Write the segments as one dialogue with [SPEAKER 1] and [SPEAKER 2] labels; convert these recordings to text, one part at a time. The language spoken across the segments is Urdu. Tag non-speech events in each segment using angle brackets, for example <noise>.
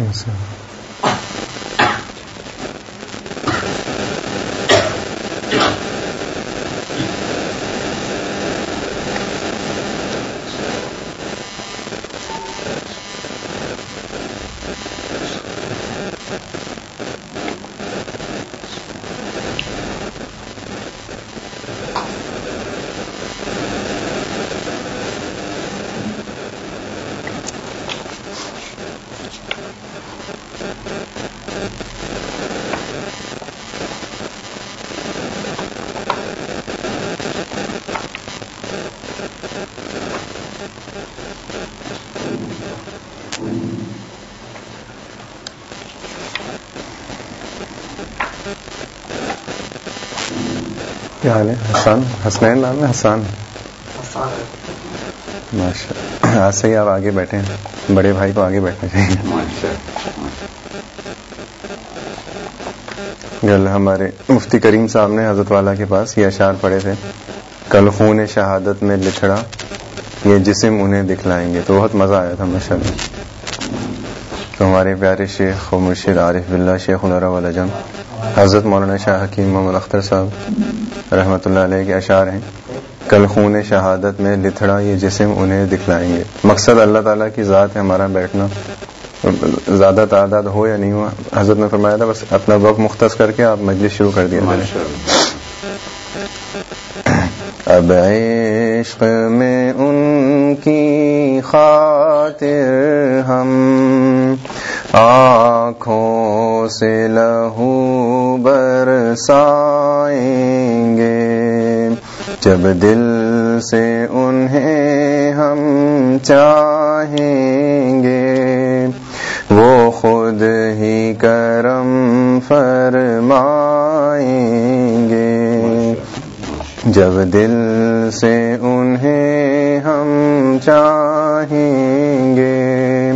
[SPEAKER 1] 그 렇. کیا حال ہے حسان حسنین نام ہے، حسان ماشاء آج سے ہی آپ آگے بیٹھے ہیں۔ بڑے بھائی کو آگے بیٹھنا چاہیے کل ہمارے مفتی کریم صاحب نے حضرت والا کے پاس یہ اشعار پڑے تھے۔ کل خون شہادت میں لچھڑا، یہ جسم انہیں دکھلائیں گے۔ تو بہت مزہ آیا تھا، ماشاء اللہ۔ تو ہمارے پیارے شیخ و مرشد عارف بلّہ شیخ الرا جم حضرت مولانا شاہ حکیم محمد اختر صاحب۔ رحمۃ اللہ علیہ کے اشعار ہیں۔ کل خون شہادت میں لتھڑا یہ جسم انہیں دکھلائیں گے۔ مقصد اللہ تعالیٰ کی ذات ہے ہمارا بیٹھنا۔ زیادہ تعداد ہو یا نہیں ہوا حضرت نے فرمایا تھا بس اپنا وقت مختص کر کے آپ مجلس شروع کر دیا اب عشق میں ان کی خاطر ہم آنکھوں سے لہو برسائیں۔ جب دل سے انہیں ہم چاہیں گے، وہ خود ہی کرم فرمائیں گے۔ جب دل سے انہیں ہم چاہیں گے،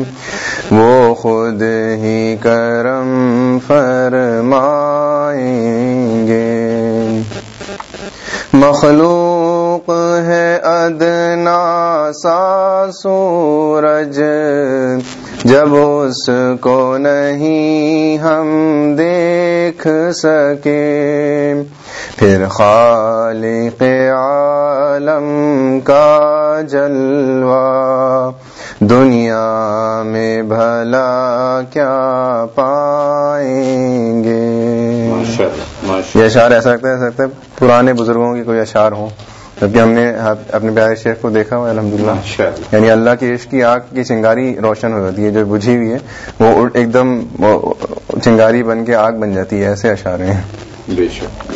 [SPEAKER 1] وہ خود ہی کرم فرمائیں مخلوق ہے ادنا سا سورج۔ جب اس کو نہیں ہم دیکھ سکے پھر خالق عالم کا جلوہ۔ دنیا میں بھلا کیا پائیں گے؟ یہ اشعار ایسا لگتا ہے سکتا ہے پرانے بزرگوں کی کوئی اشعار ہوں؟ جبکہ ہم نے اپنے پیارے شیخ کو دیکھا ہوا الحمد للہ یعنی اللہ کی عشق کی آگ کی چنگاری روشن ہو جاتی ہے جو بجھی ہوئی ہے وہ ایک دم چنگاری بن کے آگ بن جاتی ہے ایسے اشارے ہیں۔ بے شک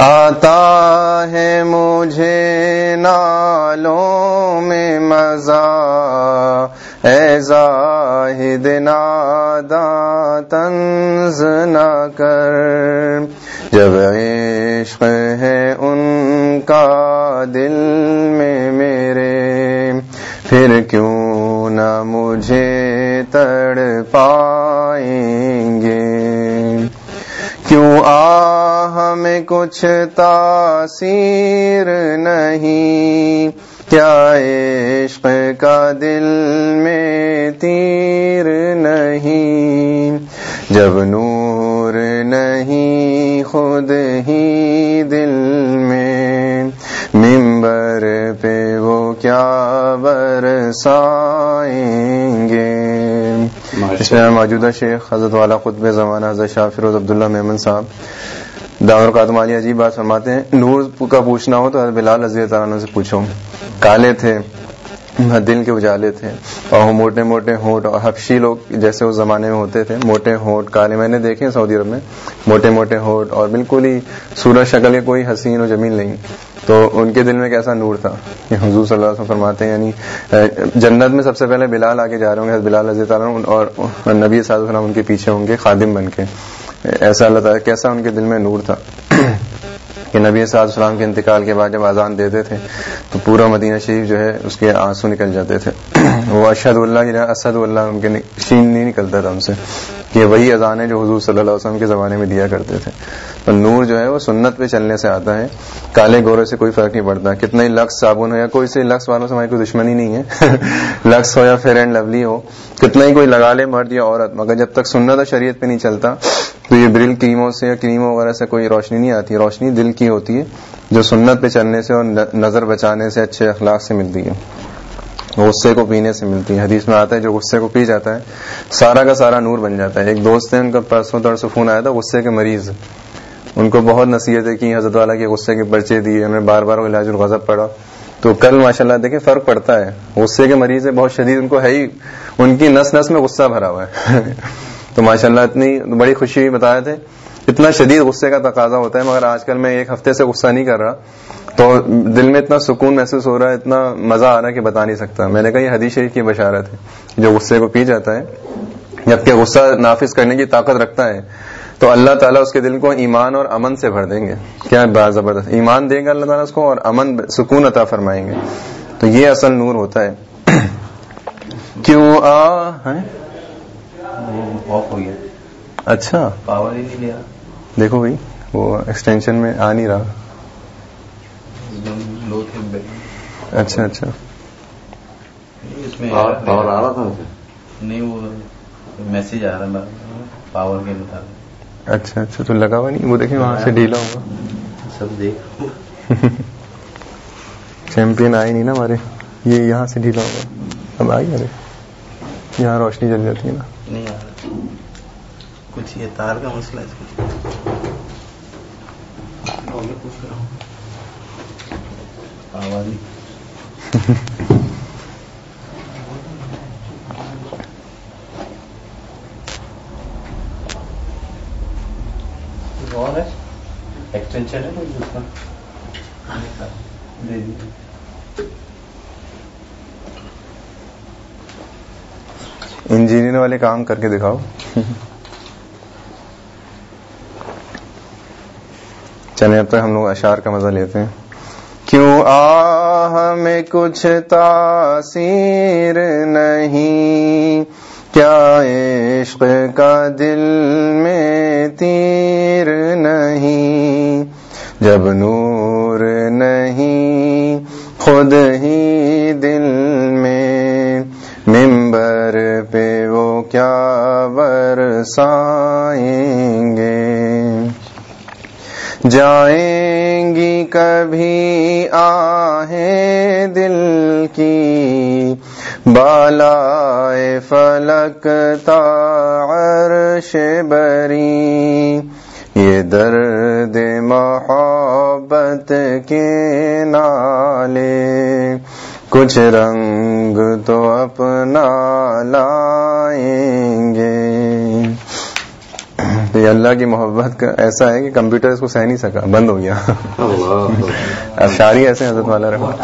[SPEAKER 1] آتا ہے مجھے نالوں میں مزہ اے زاہد نادا تنز نہ کر۔ جب عشق ہے ان کا دل میں میرے، پھر کیوں نہ مجھے تڑ پائیں گے؟ کیوں آ ہمیں کچھ تاثیر نہیں؟ کیا عشق کا دل میں تیر نہیں؟ جب نور خود ہی دل میں۔ ممبر پہ وہ کیا برسائیں گے۔ اس میں موجودہ شیخ حضرت والا خطب زمانہ حضرت شاہ فیروز عبداللہ محمد صاحب دامر قادم علی عجیب بات فرماتے ہیں۔ نور کا پوچھنا ہو تو بلال عزیز تعالیٰ سے پوچھو۔ کالے تھے۔ دل کے اجالے تھے اور موٹے موٹے ہونٹ اور حفشی لوگ جیسے اس زمانے میں ہوتے تھے، موٹے ہونٹ کالے میں نے دیکھے سعودی عرب میں۔ موٹے موٹے ہونٹ اور بالکل ہی سورج شکل کے کوئی حسین و جمیل نہیں۔ تو ان کے دل میں کیسا نور تھا؟ کہ حضور صلی اللہ علیہ وسلم فرماتے ہیں یعنی جنت میں سب سے پہلے بلال آگے جا رہے ہوں گے بلال عزیز تعالیٰ اور نبی صاحب وسلم ان کے پیچھے ہوں گے، خادم بن کے۔ ایسا اللہ تعالیٰ، کیسا ان کے دل میں نور تھا؟ کہ نبی صاحب السلام کے انتقال کے بعد جب آزان دیتے تھے، تو پورا مدینہ شریف جو ہے، اس کے آنسو نکل جاتے تھے۔ <clears throat> وہ اشد اللہ اسد اللہ، ان کے شین نہیں نکلتا تھا ان سے۔ یہ وہی اذان ہے جو حضور صلی اللہ علیہ وسلم کے زمانے میں دیا کرتے تھے۔ تو نور جو ہے، وہ سنت پہ چلنے سے آتا ہے۔ کالے گورے سے کوئی فرق نہیں پڑتا۔ کتنا ہی لکس صابن ہو یا کوئی سے لکس والوں سے ہماری کوئی دشمنی نہیں ہے۔ <laughs> لکس ہو یا فیئر اینڈ لولی ہو، کتنا ہی کوئی لگا لے مرد یا عورت، مگر جب تک سنت اور شریعت پہ نہیں چلتا تو یہ برل کریموں سے یا کریموں وغیرہ سے کوئی روشنی نہیں آتی، روشنی دل کی ہوتی ہے جو سنت پہ چلنے سے اور نظر بچانے سے اچھے اخلاق سے ملتی ہے۔ غصے کو پینے سے ملتی ہے۔ حدیث میں آتا ہے جو غصے کو پی جاتا ہے، سارا کا سارا نور بن جاتا ہے۔ ایک دوست ہے ان کا پرسوں ترسوں فون آیا تھا، غصے کے مریض۔ ان کو بہت نصیحتیں کی حضرت والا کے غصے کے پرچے دیے، انہوں نے بار بار علاج الغضب پڑھا۔ تو کل ماشاء اللہ دیکھیں فرق پڑتا ہے۔ غصے کے مریض ہے بہت شدید، ان کو ہے ہی، ان کی نس نس میں غصہ بھرا ہوا ہے۔ <laughs> تو ماشاء اللہ اتنی بڑی خوشی بتایا تھے۔ اتنا شدید غصے کا تقاضا ہوتا ہے، مگر آج کل میں ایک ہفتے سے غصہ نہیں کر رہا۔ تو دل میں اتنا سکون محسوس ہو رہا ہے، اتنا مزہ آ رہا ہے کہ بتا نہیں سکتا۔ میں نے کہا، یہ حدیث شریف کی بشارت ہے۔ جو غصے کو پی جاتا ہے، جبکہ غصہ نافذ کرنے کی طاقت رکھتا ہے، تو اللہ تعالیٰ اس کے دل کو ایمان اور امن سے بھر دیں گے۔ کیا بات زبردست۔ ایمان دیں گے اللہ تعالیٰ اس کو اور امن، سکون عطا فرمائیں گے۔ تو یہ اصل نور ہوتا ہے۔ <coughs> کیوں آ اچھا۔ دیکھو بھائی وہ ایکسٹینشن میں آ نہیں رہا۔ اچھا اچھا۔
[SPEAKER 2] نہیں وہ میسج آ رہا پاور کے مطابق۔
[SPEAKER 1] اچھا اچھا۔ تو لگا ہوا نہیں۔ وہ دیکھیں وہاں سے ڈھیلا ہوگا
[SPEAKER 2] سب دیکھ۔ <laughs>
[SPEAKER 1] چیمپئن آئی نہیں نا ہمارے۔ یہ یہاں سے ڈھیلا ہوگا اب آئی ارے۔ یہاں روشنی جل جاتی ہے نا۔
[SPEAKER 2] نہیں آ رہا کچھ یہ تار کا مسئلہ ہے آواز ایکسٹینشن <laughs> ہے? کوئی دوسرا؟ دے دیجیے
[SPEAKER 1] انجینئر والے کام کر کے دکھاؤ۔ چلے اب تک ہم لوگ اشار کا مزہ لیتے ہیں۔ کیوں آ ہمیں کچھ تاثیر نہیں؟ کیا عشق کا دل میں تیر نہیں؟ جب نور نہیں، خود ہی کیا برسائیں گے؟ جائیں گی کبھی آہیں دل کی، بالائے فلک عرش بری۔ یہ درد محبت کے نالے، کچھ رنگ تو اپنا لائیں گے۔ تو یہ اللہ کی محبت کا ایسا ہے کہ کمپیوٹر اس کو سہ نہیں سکا بند ہو گیا۔ اشاری ایسے حضرت والا رہا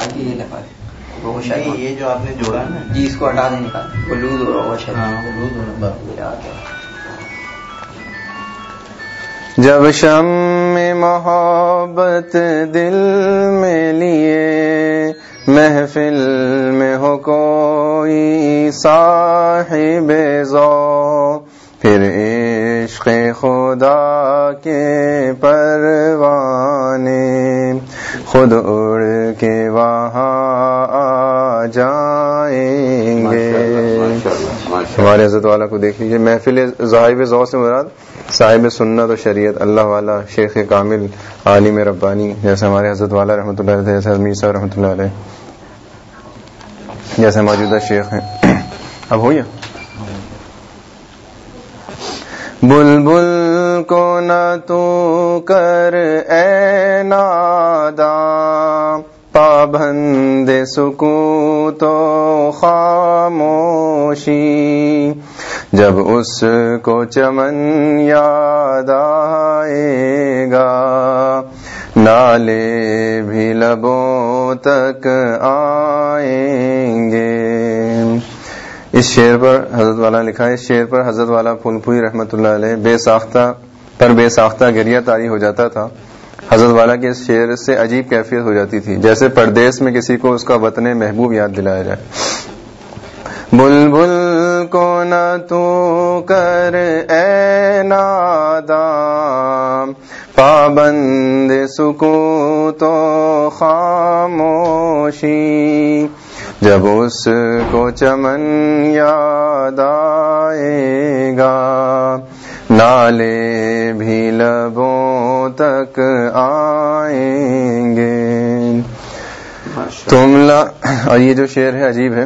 [SPEAKER 2] یہ جو آپ نے جوڑا نا
[SPEAKER 3] جی اس کو ہٹا دیں
[SPEAKER 2] ہاں
[SPEAKER 1] جب شم میں محبت دل میں لیے محفل میں ہو کوئی صاحب ذوق پھر عشق خدا کے پروانے خود اڑ کے وہاں آ جائیں گے۔ ہمارے حضرت والا کو دیکھ لیجیے محفل ظاہب ذوق سے مراد صاحب سنت و شریعت اللہ والا شیخ کامل عالم ربانی جیسے ہمارے حضرت والا رحمۃ اللہ علیہ جیسے امیر صاحب رحمۃ اللہ علیہ۔ جیسے موجودہ شیخ. ہیں اب ہو یا بلبل کو نہ تو کر اے نادا، پابند سکو تو خاموشی۔ جب اس کو چمن یاد آئے گا نالے بھی لبوں تک آئیں گے۔ اس شعر پر حضرت والا لکھا ہے، اس شعر پر حضرت والا پھول پوری رحمت اللہ علیہ، بے ساختہ، پر بے ساختہ گریا تاری ہو جاتا تھا۔ حضرت والا کے اس شعر سے عجیب کیفیت ہو جاتی تھی، جیسے پردیس میں کسی کو اس کا وطن محبوب یاد دلایا جائے۔ بلبل کو نہ تو کر اے نادام پابند سکو تو خاموشی جب اس کو چمن یاد آئے گا نالے بھی لبوں تک آئیں گے۔ تم لا اور یہ جو شعر ہے عجیب ہے۔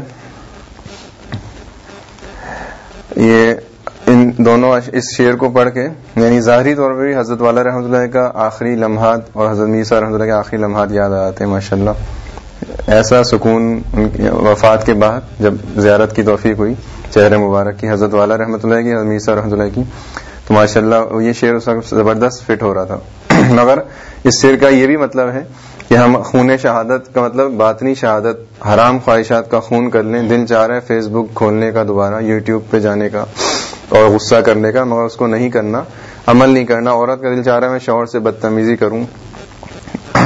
[SPEAKER 1] یہ دونوں اس شعر کو پڑھ کے یعنی ظاہری طور پر بھی حضرت والا رحمۃ اللہ کا آخری لمحات اور حضرت میسا رحمۃ اللہ کے آخری لمحات یاد آتے ہیں ماشاء اللہ ایسا سکون ان کی وفات کے بعد جب زیارت کی توفیق ہوئی چہر مبارک کی حضرت والا رحمۃ اللہ کی، حضرت میسا رحمۃ اللہ کی، تو ماشاء اللہ یہ شعر اس وقت زبردست فٹ ہو رہا تھا۔ <clears throat> مگر اس شعر کا یہ بھی مطلب ہے کہ ہم خون شہادت کا مطلب باطنی شہادت، حرام خواہشات کا خون کر لیں، دل چاہ رہا ہے فیس بک کھولنے کا دوبارہ، یوٹیوب پہ جانے کا۔ اور غصہ کرنے کا، مگر اس کو نہیں کرنا، عمل نہیں کرنا۔ عورت کا دل چاہ رہا ہے میں شوہر سے بدتمیزی کروں۔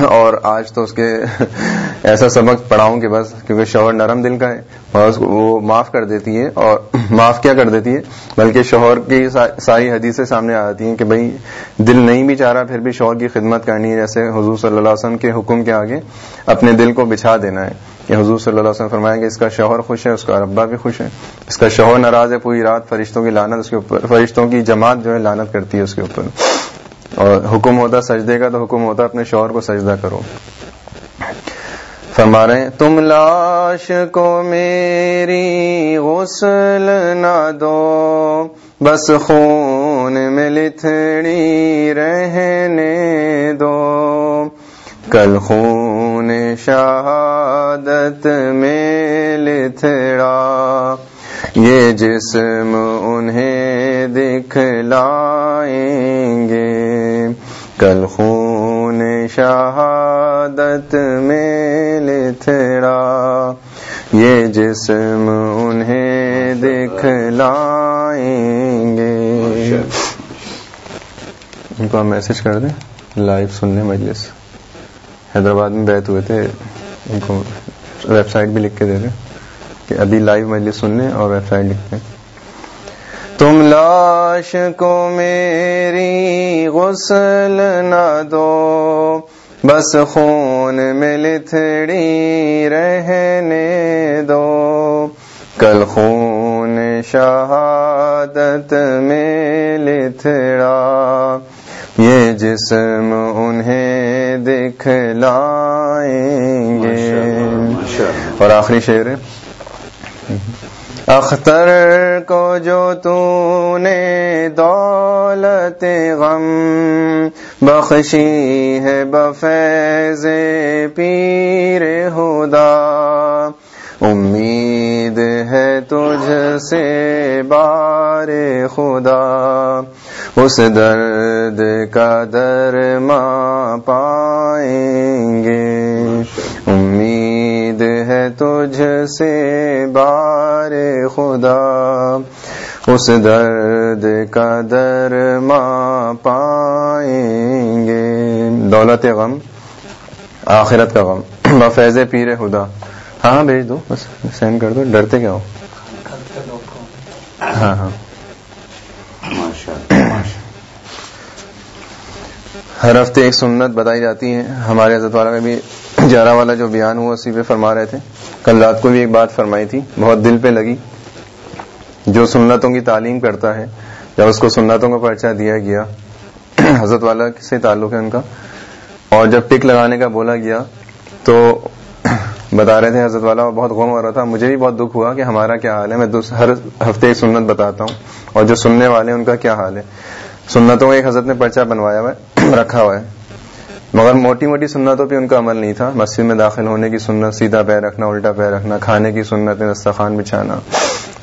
[SPEAKER 1] اور آج تو اس کے <laughs> ایسا سبق پڑھاؤں کہ بس، کیونکہ شوہر نرم دل کا ہے، اور اس کو وہ معاف کر دیتی ہے اور <clears throat> معاف کیا کر دیتی ہے بلکہ شوہر کی ساری حدیثیں سامنے آ جاتی ہیں کہ بھائی، دل نہیں بھی چاہ رہا، پھر بھی شوہر کی خدمت کرنی ہے۔ جیسے حضور صلی اللہ علیہ وسلم کے حکم کے آگے اپنے دل کو بچھا دینا ہے۔ کہ حضور صلی اللہ علیہ وسلم فرمائیں کہ اس کا شوہر خوش ہے، اس کا ربا بھی خوش ہے۔ اس کا شوہر ناراض ہے، پوری رات فرشتوں کی لانت اس کے اوپر، فرشتوں کی جماعت جو ہے لانت کرتی ہے اس کے اوپر۔ اور حکم ہوتا سجدے کا، تو حکم ہوتا اپنے شوہر کو سجدہ کرو۔ فرما رہے ہیں، تم لاش کو میری غسل نہ دو، بس خون میں لتھڑی رہنے دو۔ کل خون شہادت میں لتھڑا یہ جسم انہیں دکھلائیں گے۔ کل خون شہادت میں لتھڑا یہ جسم انہیں دکھلائیں گے۔ ان کو میسج کر دیں۔ لائیو سننے مجلس۔ حیدرآباد میں بیت ہوئے تھے، ان کو ویب سائٹ بھی لکھ کے دے دیں کہ ابھی لائیو مجلس سننے اور ویب سائٹ لکھتے ہیں۔ تم لاش کو میری غسل نہ دو، بس خون میں لتھڑی رہنے دو۔ کل خون شہادت میں لتھڑا یہ جسم انہیں دکھلائیں گے۔ اور آخری شعر ہے۔ اختر کو جو تو نے دولت غم بخشی ہے بفیض پیر خدا امید ہے تجھ سے بار خدا۔ اس درد کا در ماں پائیں گے۔ امید ہے تجھ سے بار خدا۔ اس درد کا در ماں پائیں گے۔ دولت غم آخرت کا غم۔ <clears throat> بفیض پیر خدا۔ ہاں ہاں بھیج دو بس سینڈ کر دو۔ ڈرتے کیا ہو؟ ہاں ہاں۔ ہر ہفتے ایک سنت بتائی جاتی ہے ہمارے حضرت والا میں بھی گیارہ والا جو بیان ہوا اسی پہ فرما رہے تھے۔ کل رات کو بھی ایک بات فرمائی تھی، بہت دل پہ لگی۔ جو سنتوں کی تعلیم کرتا ہے، جب اس کو سنتوں کا پرچہ دیا گیا، حضرت والا سے تعلق ہے ان کا۔ اور جب ٹک لگانے کا بولا گیا، تو بتا رہے تھے حضرت والا بہت غم ہو رہا تھا۔ مجھے بھی بہت دکھ ہوا کہ ہمارا کیا حال ہے۔ میں ہر ہفتے ایک سنت بتاتا ہوں۔ اور جو سننے والے ہیں، ان کا کیا حال ہے۔ سنتوں کا ایک حضرت نے پرچہ بنوایا ہوا ہے۔ رکھا ہوا ہے۔ مگر موٹی موٹی سنتوں پہ ان کا عمل نہیں تھا۔ مسجد میں داخل ہونے کی سنت، سیدھا پیر رکھنا، الٹا پیر رکھنا، کھانے کی سنت دستخوان بچھانا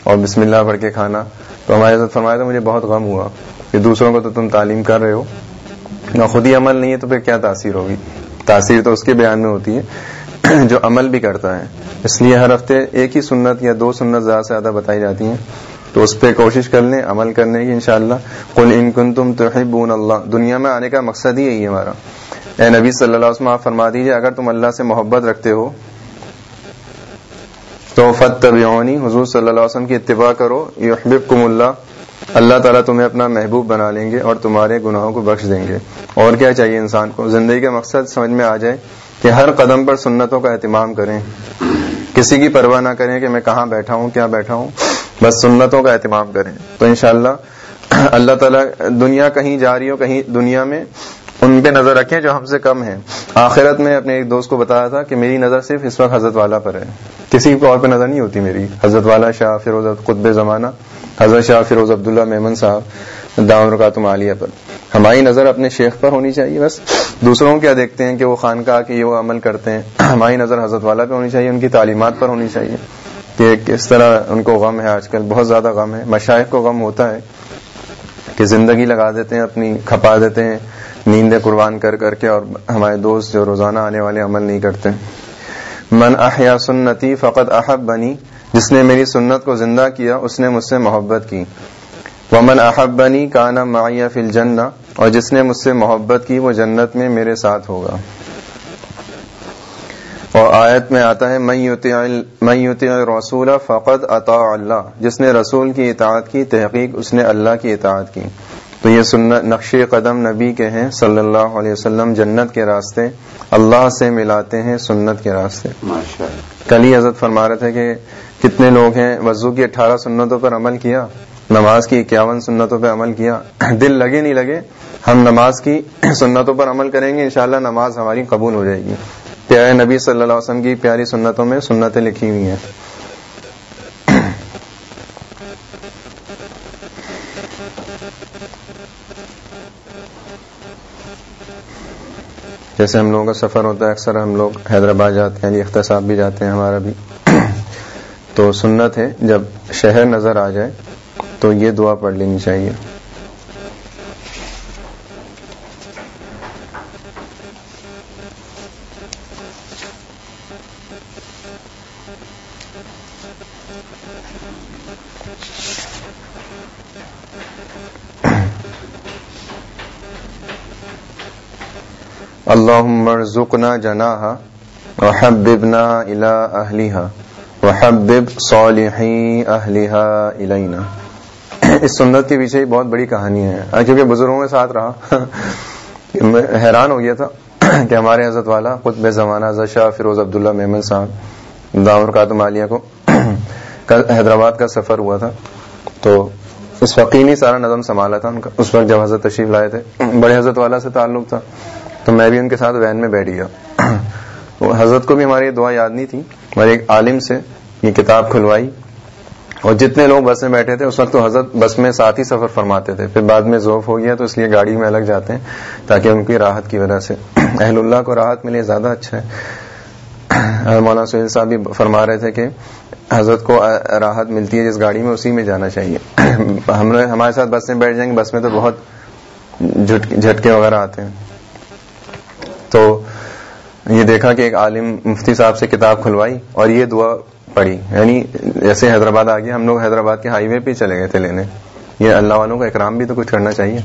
[SPEAKER 1] اور بسم اللہ پڑھ کے کھانا۔ تو ہمارے حضرت فرمایا تھا، مجھے بہت غم ہوا کہ دوسروں کو تو تم تعلیم کر رہے ہو، نہ خود ہی عمل نہیں ہے، تو پھر کیا تاثیر ہوگی؟ تاثیر تو اس کے بیان میں ہوتی ہے۔ جو عمل بھی کرتا ہے۔ اس لیے ہر ہفتے ایک ہی سنت یا دو سنت زیادہ سے زیادہ بتائی جاتی ہیں۔ تو اس پہ کوشش کر لیں، عمل کرنے کی انشاءاللہ۔ قل ان کنتم تحبون اللہ دنیا میں آنے کا مقصد ہی یہی ہے ہمارا۔ اے نبی صلی اللہ علیہ وسلم، آپ فرما دیجیے، اگر تم اللہ سے محبت رکھتے ہو، تو فت طبیونی حضور صلی اللہ علیہ وسلم کی اتباع کرو۔ یحببکم اللہ اللہ تعالیٰ تمہیں اپنا محبوب بنا لیں گے اور تمہارے گناہوں کو بخش دیں گے۔ اور کیا چاہیے انسان کو؟ زندگی کا مقصد سمجھ میں آ جائے کہ ہر قدم پر سنتوں کا اہتمام کریں۔ کسی کی پرواہ نہ کریں کہ میں کہاں بیٹھا ہوں، کیا بیٹھا ہوں۔ بس سنتوں کا اہتمام کریں۔ تو انشاءاللہ اللہ تعالیٰ دنیا کہیں جا رہی ہو، کہیں دنیا میں ان پہ نظر رکھیں جو ہم سے کم ہیں۔ آخرت میں اپنے ایک دوست کو بتایا تھا کہ میری نظر صرف اس وقت حضرت والا پر ہے۔ کسی کو اور پہ نظر نہیں ہوتی میری۔ حضرت والا شاہ فیروز قطب زمانہ، حضرت شاہ فیروز عبداللہ میمن صاحب دام رکاتم عالیہ پر۔ ہماری نظر اپنے شیخ پر ہونی چاہیے بس۔ دوسروں کیا دیکھتے ہیں کہ وہ خانقاہ کے یہ عمل کرتے ہیں؟ ہماری نظر حضرت والا پہ ہونی چاہیے، ان کی تعلیمات پر ہونی چاہیے۔ کہ کس طرح ان کو غم ہے آج کل، بہت زیادہ غم ہے۔ مشائق کو غم ہوتا ہے کہ زندگی لگا دیتے ہیں، اپنی کھپا دیتے ہیں، نیندیں قربان کر کر کے اور ہمارے دوست جو روزانہ آنے والے عمل نہیں کرتے۔ من احیا سنتی فقط احب بنی جس نے میری سنت کو زندہ کیا، اس نے مجھ سے محبت کی۔ ومن احب بنی کانا معیہ فل جن اور جس نے مجھ سے محبت کی، وہ جنت میں میرے ساتھ ہوگا۔ اور آیت میں آتا ہے میں رسول فقط عطا اللہ۔ جس نے رسول کی اطاعت کی تحقیق اس نے اللہ کی اطاعت کی۔ تو یہ سنت نقش قدم نبی کے ہیں صلی اللہ علیہ وسلم جنت کے راستے اللہ سے ملاتے ہیں سنت کے راستے۔ کل ہی حضرت فرما رہے تھے کہ کتنے لوگ ہیں وضو کی اٹھارہ سنتوں پر عمل کیا نماز کی اکیاون سنتوں پہ عمل کیا۔ <clears throat> دل لگے نہیں لگے ہم نماز کی <clears throat> سنتوں پر عمل کریں گے انشاءاللہ نماز ہماری قبول ہو جائے گی۔ پیارے نبی صلی اللہ علیہ وسلم کی پیاری سنتوں میں سنتیں لکھی ہوئی ہیں۔ جیسے ہم لوگوں کا سفر ہوتا ہے، اکثر ہم لوگ حیدرآباد جاتے ہیں جی علی اختصاب بھی جاتے ہیں ہمارا بھی۔ تو سنت ہے، جب شہر نظر آ جائے تو یہ دعا پڑھ لینی چاہیے۔ اللهم ارزقنا جناها وحببنا الى اهلها وحبب صالحي اهلها الينا اس سنت کے پیچھے بہت بڑی کہانی ہے۔ کیونکہ بزرگوں کے ساتھ رہا۔ میں حیران ہو گیا تھا کہ ہمارے حضرت والا قطب زمانہ حضرت شاہ فیروز عبداللہ میمن صاحب دامر کاتم عالیہ کو <clears throat> حیدرآباد کا سفر ہوا تھا۔ تو اس فقی نے سارا نظم سنبھالا تھا ان کا۔ اس وقت جب حضرت تشریف لائے تھے۔ بڑے حضرت والا سے تعلق تھا۔ تو میں بھی ان کے ساتھ وین میں بیٹھ گیا۔ <clears throat> حضرت کو بھی ہماری دعا یاد نہیں تھی ہمارے ایک عالم سے یہ کتاب کھلوائی۔ اور جتنے لوگ بس میں بیٹھے تھے، اس وقت تو حضرت بس میں ساتھ ہی سفر فرماتے تھے۔ پھر بعد میں ذوف ہو گیا، تو اس لیے گاڑی میں الگ جاتے ہیں تاکہ ان کی راحت کی وجہ سے۔ <clears throat> اہل اللہ کو راحت ملے، زیادہ اچھا ہے۔ <clears throat> مولانا سہیل صاحب بھی فرما رہے تھے کہ حضرت کو راحت ملتی ہے، جس گاڑی میں اسی میں جانا چاہیے۔ ہم ہمارے ساتھ بس میں بیٹھ جائیں گے، بس میں تو بہت جھٹکے وغیرہ آتے ہیں۔ تو یہ دیکھا کہ ایک عالم مفتی صاحب سے کتاب کھلوائی اور یہ دعا پڑھی۔ یعنی جیسے حیدرآباد آ گیا ہم لوگ حیدرآباد کے ہائی وے پہ چلے گئے تھے لینے۔ یہ اللہ والوں کا اکرام بھی تو کچھ کرنا چاہیے۔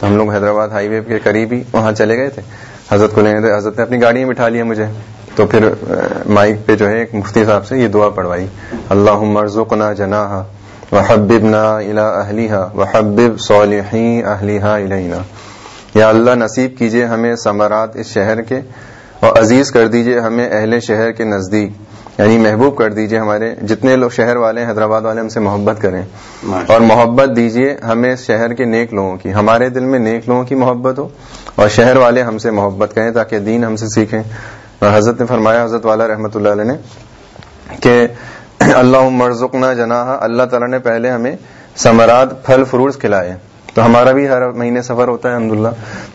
[SPEAKER 1] تو ہم لوگ حیدرآباد ہائی وے کے قریب ہی وہاں چلے گئے تھے۔ حضرت کو لینے تھے حضرت نے اپنی گاڑی میں بٹھا لیا مجھے۔ تو پھر مائک پہ جو ہے ایک مفتی صاحب سے یہ دعا پڑھوائی۔ اللہ مرزقنا جناح وحببنا الى اہلیہ وحبب صالحی اہلیہ الینا۔ یا اللہ نصیب کیجیے ہمیں ثمرات اس شہر کے اور عزیز کر دیجیے ہمیں اہل شہر کے نزدیک یعنی محبوب کر دیجیے ہمارے جتنے لوگ شہر والے حیدرآباد والے ہم سے محبت کریں۔ اور محبت دیجیے ہمیں شہر کے نیک لوگوں کی ہمارے دل میں نیک لوگوں کی محبت ہو اور شہر والے ہم سے محبت کریں تاکہ دین ہم سے سیکھیں۔ اور حضرت نے فرمایا حضرت والا رحمۃ اللہ علیہ نے کہ <clears throat> اللہ مرزقنا جناح اللہ تعالیٰ نے پہلے ہمیں ثمرات پھل فروٹس کھلائے۔ تو ہمارا بھی ہر مہینے سفر ہوتا ہے الحمد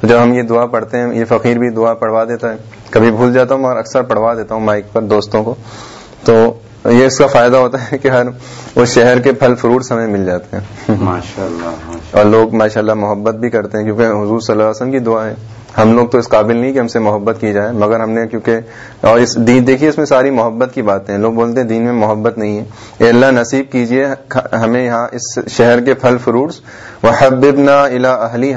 [SPEAKER 1] تو جب ہم یہ دعا پڑھتے ہیں یہ فقیر بھی دعا پڑھوا دیتا ہے۔ کبھی بھول جاتا ہوں اور اکثر پڑھوا دیتا ہوں مائک پر دوستوں کو۔ تو یہ اس کا فائدہ ہوتا ہے کہ ہر اس شہر کے پھل فروٹس ہمیں مل جاتے ہیں۔ اور لوگ ماشاء اللہ محبت بھی کرتے ہیں کیونکہ حضور صلی اللہ علیہ وسلم کی دعا ہے۔ ہم لوگ تو اس قابل نہیں کہ ہم سے محبت کی جائے، مگر ہم نے کیونکہ اور اس دین، دیکھیے اس میں ساری محبت کی باتیں ہیں۔ لوگ بولتے ہیں دین میں محبت نہیں ہے۔ اے اللہ نصیب کیجیے ہمیں یہاں اس شہر کے پھل فروٹس۔ وہ حببنا الا اہلیہ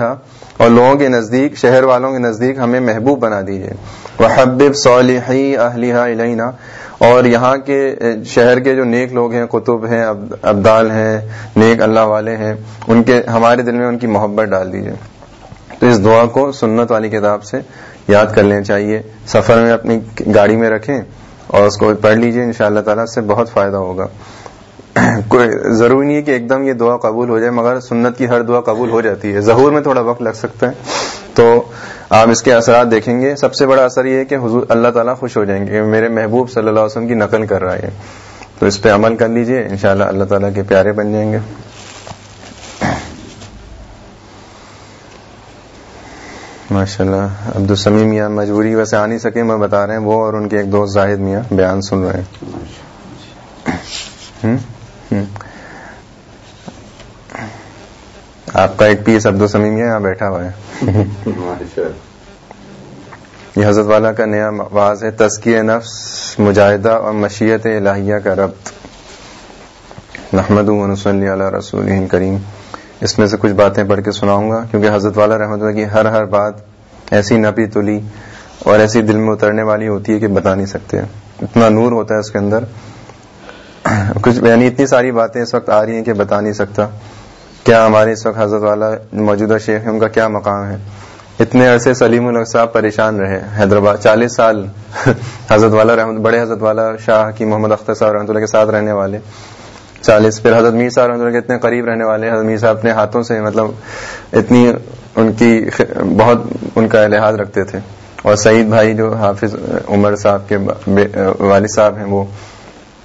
[SPEAKER 1] اور لوگوں کے نزدیک، شہر والوں کے نزدیک ہمیں محبوب بنا دیجیے۔ وہ حبب صالحی اہلیہ علینا اور یہاں کے، شہر کے جو نیک لوگ ہیں، قطب ہیں ابدال ہیں، نیک اللہ والے ہیں، ان کے، ہمارے دل میں ان کی محبت ڈال دیجیے۔ تو اس دعا کو سنت والی کتاب سے یاد کر لینا چاہیے۔ سفر میں اپنی گاڑی میں رکھیں اور اس کو پڑھ لیجیے ان شاء اللہ تعالیٰ سے بہت فائدہ ہوگا۔ <clears throat> کوئی ضروری نہیں ہے کہ ایک دم یہ دعا قبول ہو جائے، مگر سنت کی ہر دعا قبول ہو جاتی ہے۔ ظہور میں تھوڑا وقت لگ سکتا ہے۔ تو آپ اس کے اثرات دیکھیں گے۔ سب سے بڑا اثر یہ ہے کہ حضور اللہ تعالیٰ خوش ہو جائیں گے میرے محبوب صلی اللہ علیہ وسلم کی نقل کر رہا ہے۔ تو اس پہ عمل کر لیجیے، انشاءاللہ اللہ تعالیٰ کے پیارے بن جائیں گے۔ ماشاء اللہ عبدالسمیم میاں مجبوری ویسے آ نہیں سکے، میں بتا رہے ہیں، وہ اور ان کے ایک دوست زاہد میاں بیان سن رہے ہیں۔ آپ کا ایک پیس عبدالسمیم یہاں بیٹھا ہوا ہے۔ یہ حضرت والا کا نیا آواز ہے تزکی نفس، مجاہدہ اور مشیت الہیہ کا ربط۔ محمد صلی رسول کریم اس میں سے کچھ باتیں پڑھ کے سناؤں گا، کیونکہ حضرت والا رحمۃ اللہ کی ہر ہر بات ایسی نبی تلی اور ایسی دل میں اترنے والی ہوتی ہے کہ بتا نہیں سکتے۔ اتنا نور ہوتا ہے اس کے اندر۔ <clears throat> کچھ یعنی اتنی ساری باتیں اس وقت آ رہی ہیں کہ بتا نہیں سکتا۔ کیا ہمارے اس وقت حضرت والا موجودہ شیخ ہے ان کا کیا مقام ہے؟ اتنے عرصے سلیم الگ صاحب پریشان رہے۔ حیدرآباد چالیس سال <laughs> حضرت والا رحمت بڑے حضرت والا شاہ کی محمد اختر صاحب رحمۃ اللہ کے ساتھ رہنے والے۔ چالیس پھر حضرت میر صاحب رحمۃ اللہ کے اتنے قریب رہنے والے حضرت میر صاحب اپنے ہاتھوں سے مطلب اتنی ان کی بہت ان کا لحاظ رکھتے تھے۔ اور سعید بھائی جو حافظ عمر صاحب کے والد صاحب ہیں وہ۔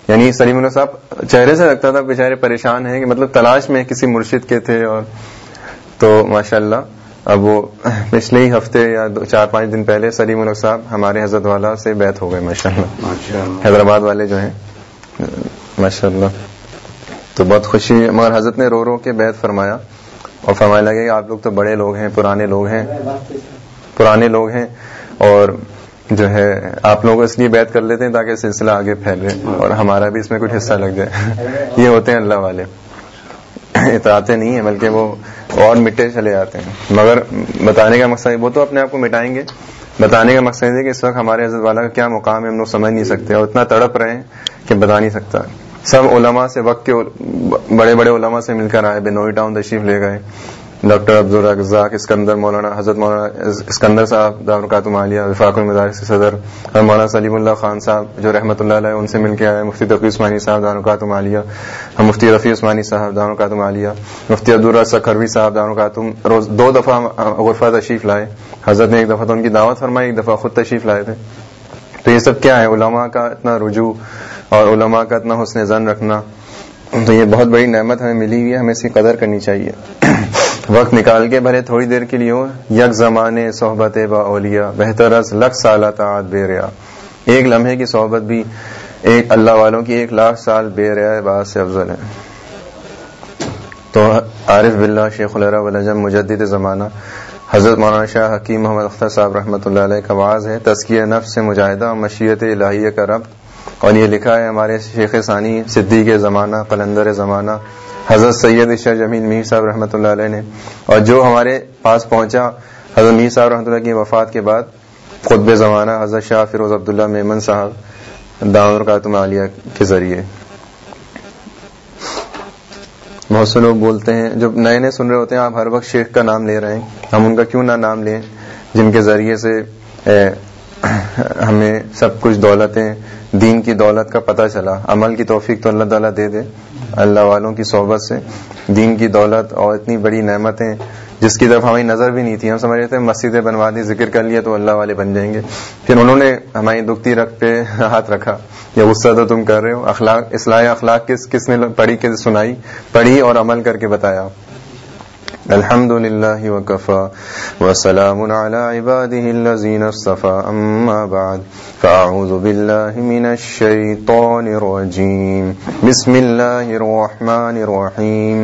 [SPEAKER 1] یعنی سلیم اللہ صاحب چہرے سے لگتا تھا بیچارے پریشان ہیں کہ مطلب تلاش میں کسی مرشد کے تھے اور تو ماشاء اللہ اب وہ پچھلے ہی ہفتے یا چار پانچ دن پہلے سلیم الگ صاحب ہمارے حضرت والا سے بیت ہو گئے ماشاء اللہ حیدرآباد والے جو ہیں ماشاء اللہ تو بہت خوشی، مگر حضرت نے رو رو کے بیت فرمایا اور فرمایا لگے کہ آپ لوگ تو بڑے لوگ ہیں، پرانے لوگ ہیں، پرانے لوگ ہیں اور جو ہے آپ لوگ اس لیے بیت کر لیتے ہیں تاکہ سلسلہ آگے پھیلے اور ہمارا بھی اس میں کچھ حصہ لگ جائے۔ <laughs> یہ ہوتے ہیں اللہ والے۔ <laughs> اتراتے نہیں ہیں، بلکہ وہ اور مٹے چلے جاتے ہیں۔ مگر بتانے کا مقصد، وہ تو اپنے آپ کو مٹائیں گے۔ بتانے کا مقصد ہے کہ اس وقت ہمارے حضرت والا کا کیا مقام ہے، ہم لوگ سمجھ نہیں سکتے اور اتنا تڑپ رہے ہیں کہ بتا نہیں سکتا۔ سب علماء سے وقت کے بڑے بڑے علماء سے مل کر آئے بنوئی ٹاؤن تشریف لے گئے، ڈاکٹر عبدالرزاق اسکندر مولانا، حضرت مولانا اسکندر صاحب دارکات مالیہ وفاق المدارس کے صدر مولانا سلیم اللہ خان صاحب، جو رحمۃ اللہ علیہ ان سے مل کے آئے، مفتی تقی عثمانی صاحب دارکات مالیہ مفتی رفیع عثمانی صاحب دارکات مالیہ مفتی عبدالرز خروی صاحب دارکات روز دو دفعہ غرفہ تشریف لائے۔ حضرت نے ایک دفعہ تو ان کی دعوت فرمائی، ایک دفعہ خود تشریف لائے تھے۔ تو یہ سب کیا ہے؟ علماء کا اتنا رجوع اور علماء کا اتنا حسن زن رکھنا، تو یہ بہت بڑی نعمت ہمیں ملی ہوئی ہے، ہمیں اس کی قدر کرنی چاہیے۔ <coughs> وقت نکال کے بھلے تھوڑی دیر کے لیے ہو یک زمانے صحبت با اولیا بہتر از لکھ سالہ تعداد بے ریا۔ ایک لمحے کی صحبت بھی ایک اللہ والوں کی ایک لاکھ سال بے ریا بات سے افضل ہے۔ تو عارف بلّہ شیخ الرا ولجم مجدد زمانہ، حضرت مولانا شاہ حکیم محمد اختر صاحب رحمۃ اللہ علیہ کا واضح ہے، تزکیہ نفس سے مجاہدہ، مشیت الہیہ کا ربط اور یہ لکھا ہے ہمارے شیخ ثانی، صدیق زمانہ قلندر زمانہ، حضرت سید اشر جمیل میر صاحب رحمۃ اللہ علیہ نے۔ اور جو ہمارے پاس پہنچا، حضرت میر صاحب رحمۃ اللہ کی وفات کے بعد خطب زمانہ، حضرت شاہ فیروز عبداللہ میمن صاحب داور کاتم عالیہ کے ذریعے۔ بہت سے لوگ بولتے ہیں، جو نئے نئے سن رہے ہوتے ہیں، آپ ہر وقت شیخ کا نام لے رہے ہیں۔ ہم ان کا کیوں نہ نام لیں؟ جن کے ذریعے سے ہمیں سب کچھ دولتیں، دین کی دولت کا پتہ چلا۔ عمل کی توفیق تو اللہ تعالیٰ دے دے۔ اللہ والوں کی صحبت سے۔ دین کی دولت اور اتنی بڑی نعمتیں۔ جس کی طرف ہماری نظر بھی نہیں تھی۔ ہم سمجھ رہے تھے مسجدیں بنوا دی ذکر کر لیا تو اللہ والے بن جائیں گے۔ پھر انہوں نے ہماری دکھتی رکھ پہ ہاتھ رکھا۔ یا غصہ تو تم کر رہے ہو۔ اخلاق، اصلاح اخلاق کس کس نے پڑھی کے سنائی، پڑھی اور عمل کر کے بتایا۔ الحمد لله وكفى وسلام على عباده الذين اصطفى أما بعد. فأعوذ بالله من الشيطان الرجيم. بسم الله الرحمن الرحيم.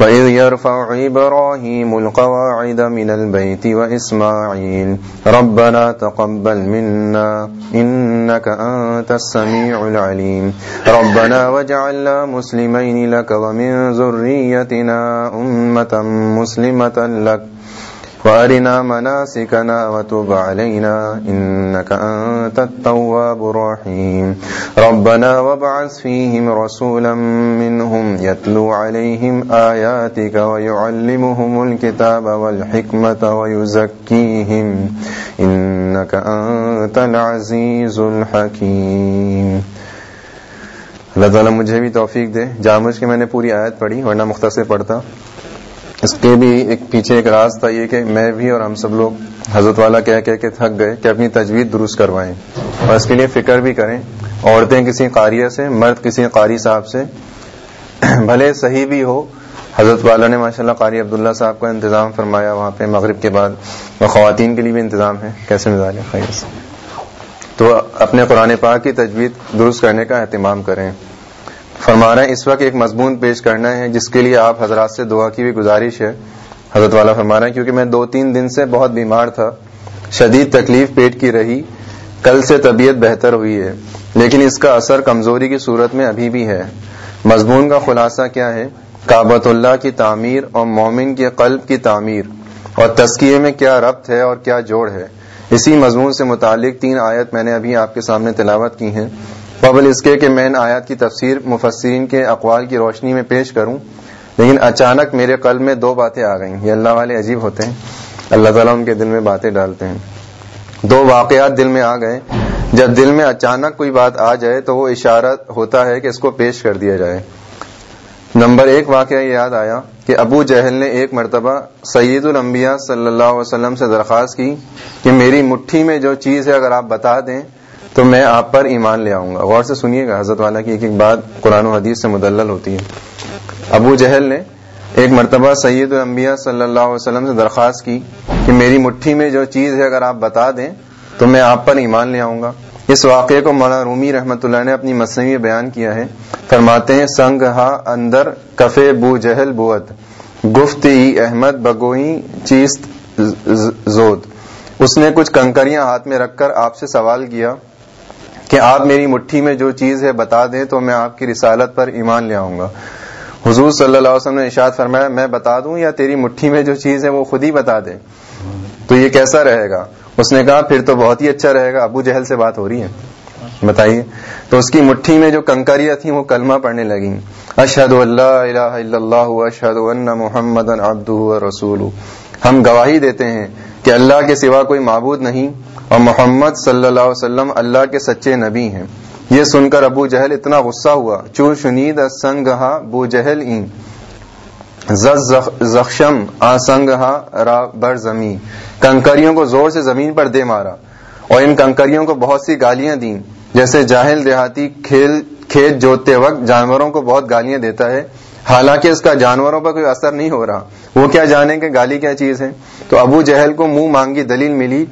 [SPEAKER 1] وإذ يرفع إبراهيم القواعد من البيت وإسماعيل ربنا تقبل منا إنك أنت السميع العليم. ربنا وجعلنا مسلمين لك ومن ذريتنا أمة مسلمة لك. وارنا مناسكنا وتب علينا انك انت التواب الرحيم. ربنا وابعث فيهم رسولا منهم يتلو عليهم اياتك ويعلمهم الكتاب والحكمه ويزكيهم انك انت العزيز الحكيم. اللہ تعالیٰ مجھے بھی توفیق دے۔ جامج کے میں نے پوری آیت پڑھی ورنہ مختصر پڑھتا۔ اس کے بھی ایک پیچھے ایک راز تھا یہ کہ میں بھی اور ہم سب لوگ حضرت والا کہہ کہہ کے تھک گئے کہ اپنی تجوید درست کروائیں اور اس کے لیے فکر بھی کریں۔ عورتیں کسی قاریہ سے، مرد کسی قاری صاحب سے، بھلے صحیح بھی ہو۔ حضرت والا نے ماشاء اللہ قاری عبداللہ صاحب کا انتظام فرمایا، وہاں پہ مغرب کے بعد اور خواتین کے لیے بھی انتظام ہے۔ کیسے مزاج ہے خیر۔ سے تو اپنے قرآن پاک کی تجوید درست کرنے کا اہتمام کریں۔ فرما رہے ہیں، اس وقت ایک مضمون پیش کرنا ہے، جس کے لیے آپ حضرات سے دعا کی بھی گزارش ہے۔ حضرت والا فرما رہے ہیں، کیونکہ میں دو تین دن سے بہت بیمار تھا، شدید تکلیف پیٹ کی رہی، کل سے طبیعت بہتر ہوئی ہے، لیکن اس کا اثر کمزوری کی صورت میں ابھی بھی ہے۔ مضمون کا خلاصہ کیا ہے؟ کابت اللہ کی تعمیر اور مومن کے قلب کی تعمیر۔ اور تسکیے میں کیا ربط ہے اور کیا جوڑ ہے؟ اسی مضمون سے متعلق تین آیت میں نے ابھی آپ کے سامنے تلاوت کی ہیں۔ قبل اس کے کہ میں ان آیات کی تفسیر مفسرین کے اقوال کی روشنی میں پیش کروں، لیکن اچانک میرے قلب میں دو باتیں آ گئیں۔ یہ اللہ والے عجیب ہوتے ہیں، اللہ تعالیٰ ان کے دل میں باتیں ڈالتے ہیں۔ دو واقعات دل میں آ گئے۔ جب دل میں اچانک کوئی بات آ جائے تو وہ اشارہ ہوتا ہے کہ اس کو پیش کر دیا جائے۔ نمبر ایک واقعہ یہ یاد آیا کہ ابو جہل نے ایک مرتبہ سید الانبیاء صلی اللہ علیہ وسلم سے درخواست کی کہ میری مٹھی میں جو چیز ہے اگر آپ بتا دیں تو میں آپ پر ایمان لے آؤں گا۔ غور سے سنیے گا، حضرت والا کی ایک ایک بات قرآن و حدیث سے مدلل ہوتی ہے۔ ابو جہل نے ایک مرتبہ سید الانبیاء صلی اللہ علیہ وسلم سے درخواست کی کہ میری مٹھی میں جو چیز ہے اگر آپ بتا دیں تو میں آپ پر ایمان لے آؤں گا۔ اس واقعے کو مولانا رومی رحمت اللہ نے اپنی مصنوعی بیان کیا ہے۔ فرماتے ہیں، سنگ ہا اندر کفے بو جہل بوت گفت ای احمد بگوئی چیست زود۔ اس نے کچھ کنکریاں ہاتھ میں رکھ کر آپ سے سوال کیا کہ آپ میری مٹھی میں جو چیز ہے بتا دیں تو میں آپ کی رسالت پر ایمان لے آؤں گا۔ حضور صلی اللہ علیہ وسلم نے اشاد فرمایا، میں بتا دوں یا تیری مٹھی میں جو چیز ہے وہ خود ہی بتا دے تو یہ کیسا رہے گا؟ اس نے کہا، پھر تو بہت ہی اچھا رہے گا، ابو جہل سے بات ہو رہی ہے۔ بتائیے۔ تو اس کی مٹھی میں جو کنکریاں تھیں وہ کلمہ پڑھنے لگی اشد اللہ الہ الا اللہ اشد محمد رسول ہم گواہی دیتے ہیں کہ اللہ کے سوا کوئی معبود نہیں۔ اور محمد صلی اللہ علیہ وسلم اللہ کے سچے نبی ہیں۔ یہ سن کر ابو جہل اتنا غصہ ہوا، چون شنید سنگہا بو جہل این۔ زخشم آسنگہا را بر زمین۔ کنکریوں کو زور سے زمین پر دے مارا۔ اور ان کنکریوں کو بہت سی گالیاں دیں۔ جیسے جاہل دیہاتی کھیل کھیت جوتتے وقت جانوروں کو بہت گالیاں دیتا ہے۔ حالانکہ اس کا جانوروں پر کوئی اثر نہیں ہو رہا۔ وہ کیا جانے کہ گالی کیا چیز ہے؟ تو ابو جہل کو منہ مانگی دلیل ملی۔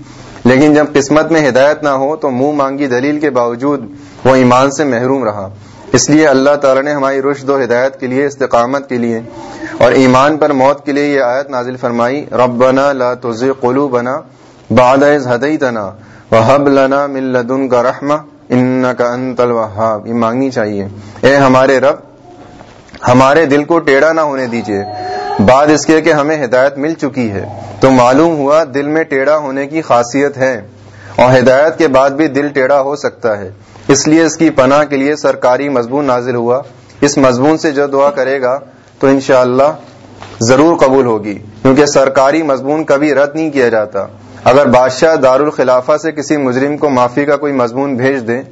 [SPEAKER 1] لیکن جب قسمت میں ہدایت نہ ہو تو منہ مانگی دلیل کے باوجود وہ ایمان سے محروم رہا۔ اس لیے اللہ تعالی نے ہماری رشد و ہدایت کے لیے استقامت کے لیے اور ایمان پر موت کے لیے یہ آیت نازل فرمائی، ربنا لا تزغ قلوبنا بعد اذ هديتنا وهب لنا من لدنك رحمه انك انت الوهاب۔ یہ مانگنی چاہیے۔ اے ہمارے رب، ہمارے دل کو ٹیڑھا نہ ہونے دیجیے بعد اس کے کہ ہمیں ہدایت مل چکی ہے۔ تو معلوم ہوا دل میں ٹیڑھا ہونے کی خاصیت ہے اور ہدایت کے بعد بھی دل ٹیڑھا ہو سکتا ہے۔ اس لیے اس کی پناہ کے لیے سرکاری مضمون نازل ہوا۔ اس مضمون سے جو دعا کرے گا تو انشاءاللہ اللہ ضرور قبول ہوگی۔ کیونکہ سرکاری مضمون کبھی رد نہیں کیا جاتا۔ اگر بادشاہ دارالخلافہ سے کسی مجرم کو معافی کا کوئی مضمون بھیج دے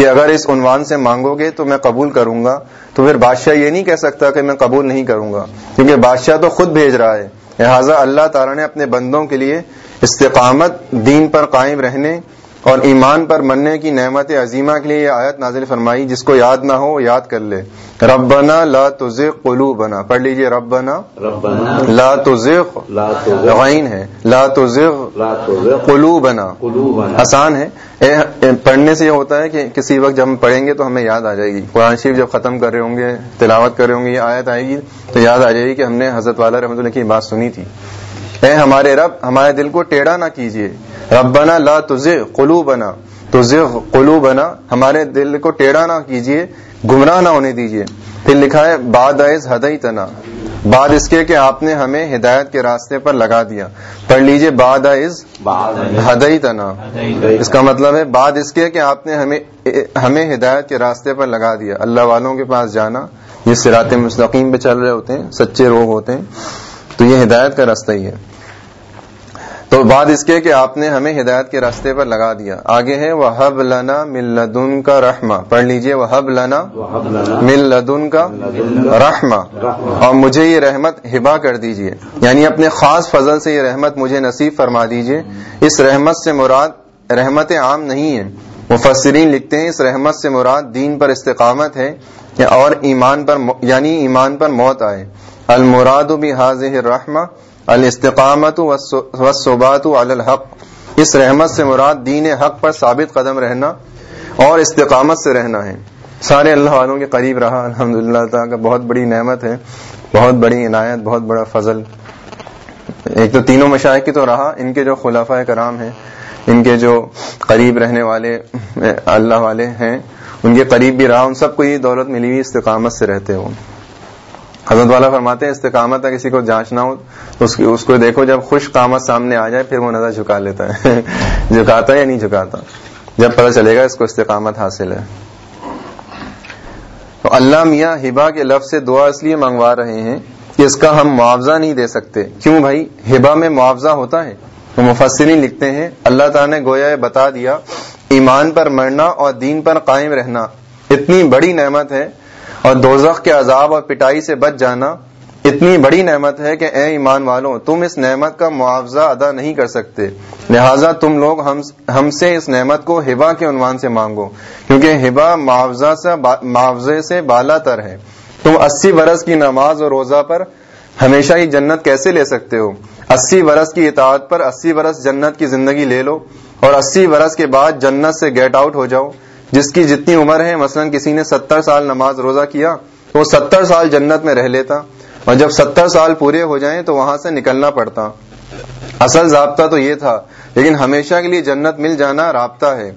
[SPEAKER 1] کہ اگر اس عنوان سے مانگو گے تو میں قبول کروں گا، تو پھر بادشاہ یہ نہیں کہہ سکتا کہ میں قبول نہیں کروں گا، کیونکہ بادشاہ تو خود بھیج رہا ہے۔ لہٰذا اللہ تعالیٰ نے اپنے بندوں کے لیے استقامت دین پر قائم رہنے اور ایمان پر مننے کی نعمت عظیمہ کے لیے یہ آیت نازل فرمائی جس کو یاد نہ ہو یاد کر لے۔ ربنا لا تزغ قلوبنا پڑھ لیجیے ربنا۔ لا تزغ غین ہے۔ لا تزغ قلوبنا۔ آسان ہے۔ پڑھنے سے یہ ہوتا ہے کہ کسی وقت جب ہم پڑھیں گے تو ہمیں یاد آ جائے گی۔ قرآن شریف جب ختم کر رہے ہوں گے تلاوت کر رہے ہوں گے یہ آیت آئے گی تو یاد آ جائے گی کہ ہم نے حضرت والا رحمۃ اللہ کی بات سنی تھی۔ اے ہمارے رب، ہمارے دل کو ٹیڑھا نہ کیجیے۔ ربنا لا تزغ قلوبنا۔ تزغ قلوبنا۔ ہمارے دل کو ٹیڑھا نہ کیجیے، گمراہ نہ ہونے دیجیے۔ پھر لکھا ہے باد ہدئی تنا بعد اس کے کہ آپ نے ہمیں ہدایت کے راستے پر لگا دیا۔ پڑھ لیجیے بعد از ہدئی تنا اس کا مطلب ہے، بعد اس کے کہ آپ نے ہمیں ہمیں ہدایت کے راستے پر لگا دیا۔ اللہ والوں کے پاس جانا۔ یہ سرات مستقیم پہ چل رہے ہوتے ہیں، سچے روگ ہوتے ہیں۔ تو یہ ہدایت کا راستہ ہی ہے۔ تو بعد اس کے کہ آپ نے ہمیں ہدایت کے راستے پر لگا دیا۔ آگے ہے وہ حب لنا ملدن کا رحمہ۔ پڑھ لیجیے وہ حب لنا مل لدن کا رحمہ۔ اور مجھے یہ رحمت ہبا کر دیجیے۔ یعنی اپنے خاص فضل سے یہ رحمت مجھے نصیب فرما دیجیے۔ اس رحمت سے مراد رحمت عام نہیں ہے۔ مفسرین لکھتے ہیں، اس رحمت سے مراد دین پر استقامت ہے اور ایمان پر یعنی ایمان پر موت آئے۔ المراد بھی حاضر رحمہ الاستقامت والثبات علی الحق۔ اس رحمت سے مراد دین حق پر ثابت قدم رہنا اور استقامت سے رہنا ہے۔ سارے اللہ والوں کے قریب رہا۔ الحمد للہ تعالیٰ کا بہت بڑی نعمت ہے، بہت بڑی عنایت، بہت بڑا فضل۔ ایک تو تینوں مشاہد کی تو رہا، ان کے جو خلافہ کرام ہیں، ان کے جو قریب رہنے والے، اللہ والے ہیں، ان کے قریب بھی رہا۔ ان سب کو یہ دولت ملی ہوئی استقامت سے رہتے ہو۔ حضرت والا فرماتے ہیں، استقامت ہے کسی کو جانچنا ہو تو اس کو دیکھو، جب خوش قامت سامنے آ جائے، پھر وہ نظر جھکا لیتا ہے۔ <laughs> جھکاتا یا نہیں جھکاتا؟ جب پتہ چلے گا اس کو استقامت حاصل ہے۔ تو اللہ میاں ہبا کے لفظ سے دعا اس لیے منگوا رہے ہیں کہ اس کا ہم معاوضہ نہیں دے سکتے۔ کیوں بھائی؟ ہبا میں معاوضہ ہوتا ہے۔ تو مفسرین لکھتے ہیں، اللہ تعالیٰ نے گویا بتا دیا، ایمان پر مرنا اور دین پر قائم رہنا، اتنی بڑی نعمت ہے اور دوزخ کے عذاب اور پٹائی سے بچ جانا اتنی بڑی نعمت ہے کہ اے ایمان والوں، تم اس نعمت کا معاوضہ ادا نہیں کر سکتے۔ لہٰذا تم لوگ ہم سے اس نعمت کو ہبا کے عنوان سے مانگو، کیونکہ ہبا معاوضہ سے معاوضے سے بالا تر ہے۔ تم اسی برس کی نماز اور روزہ پر ہمیشہ ہی جنت کیسے لے سکتے ہو؟ اسی برس کی اطاعت پر اسی برس جنت کی زندگی لے لو اور اسی برس کے بعد جنت سے گیٹ آؤٹ ہو جاؤ۔ جس کی جتنی عمر ہے، مثلا کسی نے ستر سال نماز روزہ کیا، تو وہ ستر سال جنت میں رہ لیتا۔ اور جب ستر سال پورے ہو جائیں، تو وہاں سے نکلنا پڑتا۔ اصل ضابطہ تو یہ تھا، لیکن ہمیشہ کے لیے جنت مل جانا رابطہ ہے۔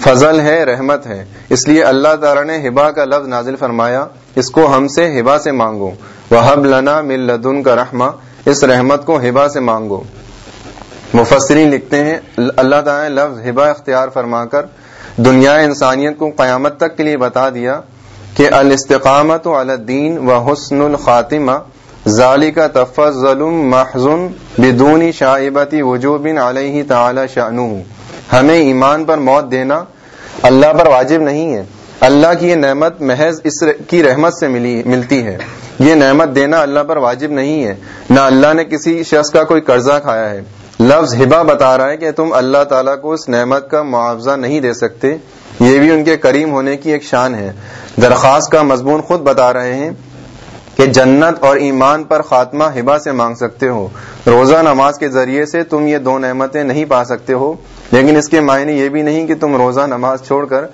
[SPEAKER 1] فضل ہے، رحمت ہے۔ اس لیے اللہ تعالیٰ نے ہبا کا لفظ نازل فرمایا، اس کو ہم سے ہبا سے مانگو۔ وہ حب لنا مل لدن کا رحمہ اس رحمت کو ہبا سے مانگو۔ مفسرین لکھتے ہیں، اللہ تعالیٰ نے لفظ ہبا اختیار فرما کر دنیا انسانیت کو قیامت تک کے لیے بتا دیا کہ الاستقامت الدین و حسن الخاتمہ ظالی کا تفضل محضن بدون شائبتی وجوب علیہ تعالی شان ہمیں ایمان پر موت دینا اللہ پر واجب نہیں ہے۔ اللہ کی یہ نعمت محض اس کی رحمت سے ملی ملتی ہے۔ یہ نعمت دینا اللہ پر واجب نہیں ہے۔ نہ اللہ نے کسی شخص کا کوئی قرضہ کھایا ہے۔ لفظ ہبا بتا رہا ہے کہ تم اللہ تعالیٰ کو اس نعمت کا معاوضہ نہیں دے سکتے۔ یہ بھی ان کے کریم ہونے کی ایک شان ہے۔ درخواست کا مضمون خود بتا رہے ہیں کہ جنت اور ایمان پر خاتمہ ہبا سے مانگ سکتے ہو۔ روزہ نماز کے ذریعے سے تم یہ دو نعمتیں نہیں پا سکتے ہو۔ لیکن اس کے معنی یہ بھی نہیں کہ تم روزہ نماز چھوڑ کر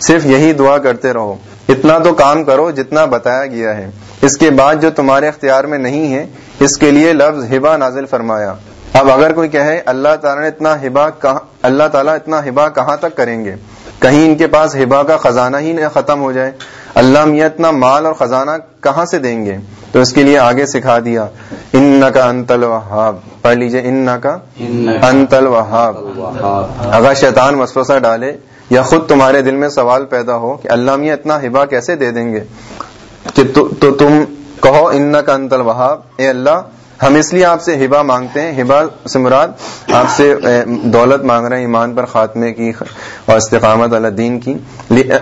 [SPEAKER 1] صرف یہی دعا کرتے رہو۔ اتنا تو کام کرو جتنا بتایا گیا ہے۔ اس کے بعد جو تمہارے اختیار میں نہیں ہے، اس کے لیے لفظ ہبا نازل فرمایا۔ اب اگر کوئی کہے اللہ تعالیٰ نے اتنا ہبا اللہ تعالیٰ اتنا ہبا کہاں تک کریں گے؟ کہیں ان کے پاس ہبا کا خزانہ ہی ختم ہو جائے۔ اللہ میاں اتنا مال اور خزانہ کہاں سے دیں گے؟ تو اس کے لیے آگے سکھا دیا۔ ان کا انتل وہاب پڑھ لیجیے ان کا انتل وہاب اگر شیطان وسوسہ ڈالے یا خود تمہارے دل میں سوال پیدا ہو کہ اللہ میاں اتنا ہبا کیسے دے دیں گے؟ کہ تو تم کہو ان کا انتل وہاب اے اللہ ہم اس لیے آپ سے ہبا مانگتے ہیں۔ ہبا سے مراد آپ سے دولت مانگ رہے ہیں ایمان پر خاتمے کی اور استقامت اللہ دین کی۔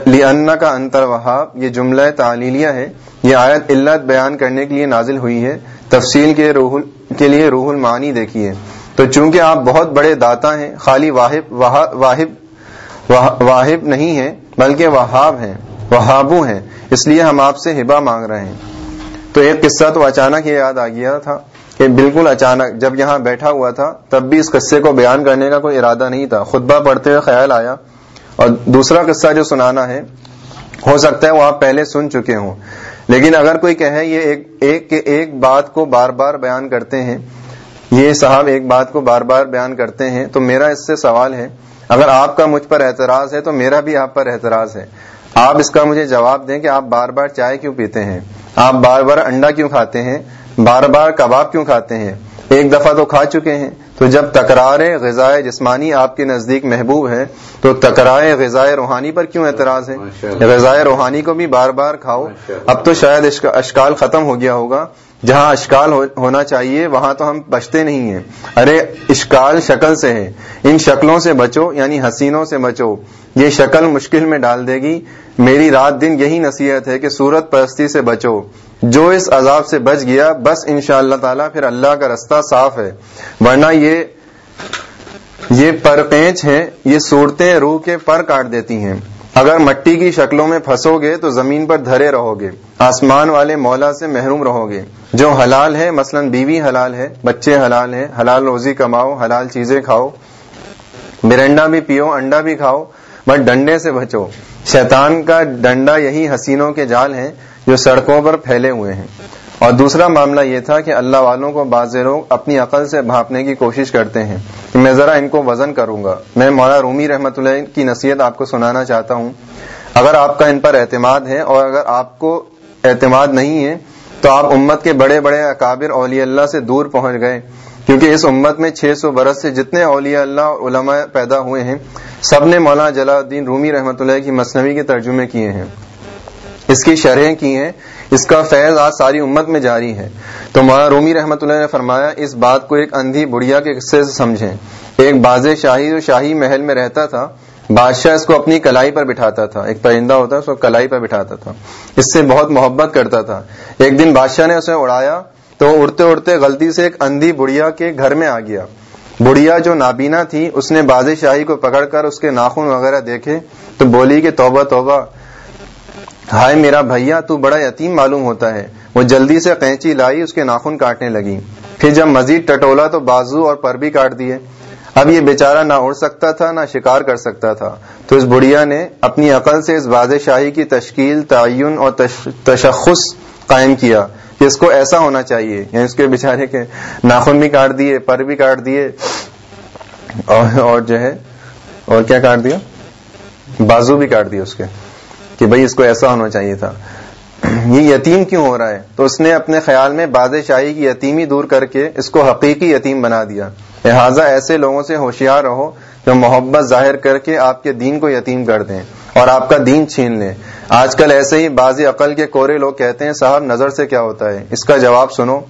[SPEAKER 1] لی ان کا انتر وہاب یہ جملہ تعلیلیہ ہے۔ یہ آیت علت بیان کرنے کے لیے نازل ہوئی ہے۔ تفصیل کے روح کے لیے روح المعانی دیکھیے تو چونکہ آپ بہت بڑے داتا ہیں، خالی واحب واحب واحب نہیں ہیں، بلکہ وہاب ہیں وہابو ہیں۔ اس لیے ہم آپ سے ہبا مانگ رہے ہیں۔ تو ایک قصہ تو اچانک یہ یاد آ گیا تھا۔ کہ بالکل اچانک جب یہاں بیٹھا ہوا تھا، تب بھی اس قصے کو بیان کرنے کا کوئی ارادہ نہیں تھا۔ خطبہ پڑھتے ہوئے خیال آیا۔ اور دوسرا قصہ جو سنانا ہے، ہو سکتا ہے وہ آپ پہلے سن چکے ہوں۔ لیکن اگر کوئی کہے یہ ایک ایک ایک بات کو بار بار بیان کرتے ہیں، یہ صاحب ایک بات کو بار بار بیان کرتے ہیں، تو میرا اس سے سوال ہے، اگر آپ کا مجھ پر اعتراض ہے تو میرا بھی آپ پر اعتراض ہے۔ آپ اس کا مجھے جواب دیں کہ آپ بار بار چائے کیوں پیتے ہیں؟ آپ بار بار انڈا کیوں کھاتے ہیں؟ بار بار کباب کیوں کھاتے ہیں؟ ایک دفعہ تو کھا چکے ہیں۔ تو جب تکرار غذائے جسمانی آپ کے نزدیک محبوب ہے تو تکرائے غذائے روحانی پر کیوں اعتراض ہے غذائے روحانی کو بھی بار بار کھاؤ اب تو شاید اشکال ختم ہو گیا ہوگا۔ جہاں اشکال ہونا چاہیے، وہاں تو ہم بچتے نہیں ہیں۔ ارے، اشکال شکل سے ہے۔ ان شکلوں سے بچو یعنی حسینوں سے بچو۔ یہ شکل مشکل میں ڈال دے گی۔ میری رات دن یہی نصیحت ہے کہ سورت پرستی سے بچو۔ جو اس عذاب سے بچ گیا، بس ان شاء اللہ تعالی پھر اللہ کا رستہ صاف ہے۔ ورنہ یہ یہ پرپینچ ہیں، یہ صورتیں روح کے پر کاٹ دیتی ہیں۔ اگر مٹی کی شکلوں میں پھنسو گے تو زمین پر دھرے رہو گے۔ آسمان والے مولا سے محروم رہو گے۔ جو حلال ہے، مثلا بیوی حلال ہے، بچے حلال ہے حلال روزی کماؤ، حلال چیزیں کھاؤ۔ مرنڈا بھی پیو، انڈا بھی کھاؤ بٹ ڈنڈے سے بچو۔ شیطان کا ڈنڈا یہی حسینوں کے جال ہیں جو سڑکوں پر پھیلے ہوئے ہیں۔ اور دوسرا معاملہ یہ تھا کہ اللہ والوں کو بعض لوگ اپنی عقل سے بھاپنے کی کوشش کرتے ہیں۔ کہ میں ذرا ان کو وزن کروں گا۔ میں مولا رومی رحمت اللہ کی نصیحت آپ کو سنانا چاہتا ہوں۔ اگر آپ کا ان پر اعتماد ہے اور اگر آپ کو اعتماد نہیں ہے، تو آپ امت کے بڑے بڑے اکابر اولیاء اللہ سے دور پہنچ گئے۔ کیونکہ اس امت میں چھ سو برس سے جتنے اولیاء اللہ اور علماء پیدا ہوئے ہیں، سب نے مولانا جلال الدین رومی رحمۃ اللہ کی مصنوعی کے ترجمے کیے ہیں۔ اس کی شرحیں کی ہیں، اس کا فیض آج ساری امت میں جاری ہے۔ تو مولانا رومی رحمت اللہ نے فرمایا، اس بات کو ایک اندھی بڑھیا کے قصے سے سمجھیں۔ ایک باز شاہی جو شاہی محل میں رہتا تھا، بادشاہ اس کو اپنی کلائی پر بٹھاتا تھا۔ ایک پرندہ ہوتا، اس کو کلائی پر بٹھاتا تھا۔ اس سے بہت محبت کرتا تھا۔ ایک دن بادشاہ نے اسے اڑایا، تو اڑتے اڑتے غلطی سے ایک اندھی بڑھیا کے گھر میں آ گیا۔ بڑھیا جو نابینا تھی، اس نے باز شاہی کو پکڑ کر اس کے ناخن وغیرہ دیکھے، تو بولی کہ توبہ توبہ۔ ہائے میرا بھیا، تو بڑا یتیم معلوم ہوتا ہے۔ وہ جلدی سے قینچی لائی، اس کے ناخن کاٹنے لگی۔ پھر جب مزید ٹٹولا تو بازو اور پر بھی کاٹ دیے۔ اب یہ بیچارہ نہ اڑ سکتا تھا، نہ شکار کر سکتا تھا۔ تو اس بڑھیا نے اپنی عقل سے اس واضح شاہی کی تشکیل، تعین اور تشخص قائم کیا کہ اس کو ایسا ہونا چاہیے۔ یعنی اس کے بیچارے کے ناخن بھی کاٹ دیے، پر بھی کاٹ دیے۔ اور جو ہے، اور کیا کاٹ دیا؟ بازو بھی کاٹ دیے اس کے۔ کہ بھئی اس کو ایسا ہونا چاہیے تھا۔ یہ یتیم کیوں ہو رہا ہے؟ تو اس نے اپنے خیال میں باز شاہی کی یتیمی دور کر کے اس کو حقیقی یتیم بنا دیا۔ لہٰذا ایسے لوگوں سے ہوشیار رہو جو محبت ظاہر کر کے آپ کے دین کو یتیم کر دیں اور آپ کا دین چھین لیں۔ آج کل ایسے ہی بعض عقل کے کورے لوگ کہتے ہیں، صاحب نظر سے کیا ہوتا ہے؟ اس کا جواب سنو۔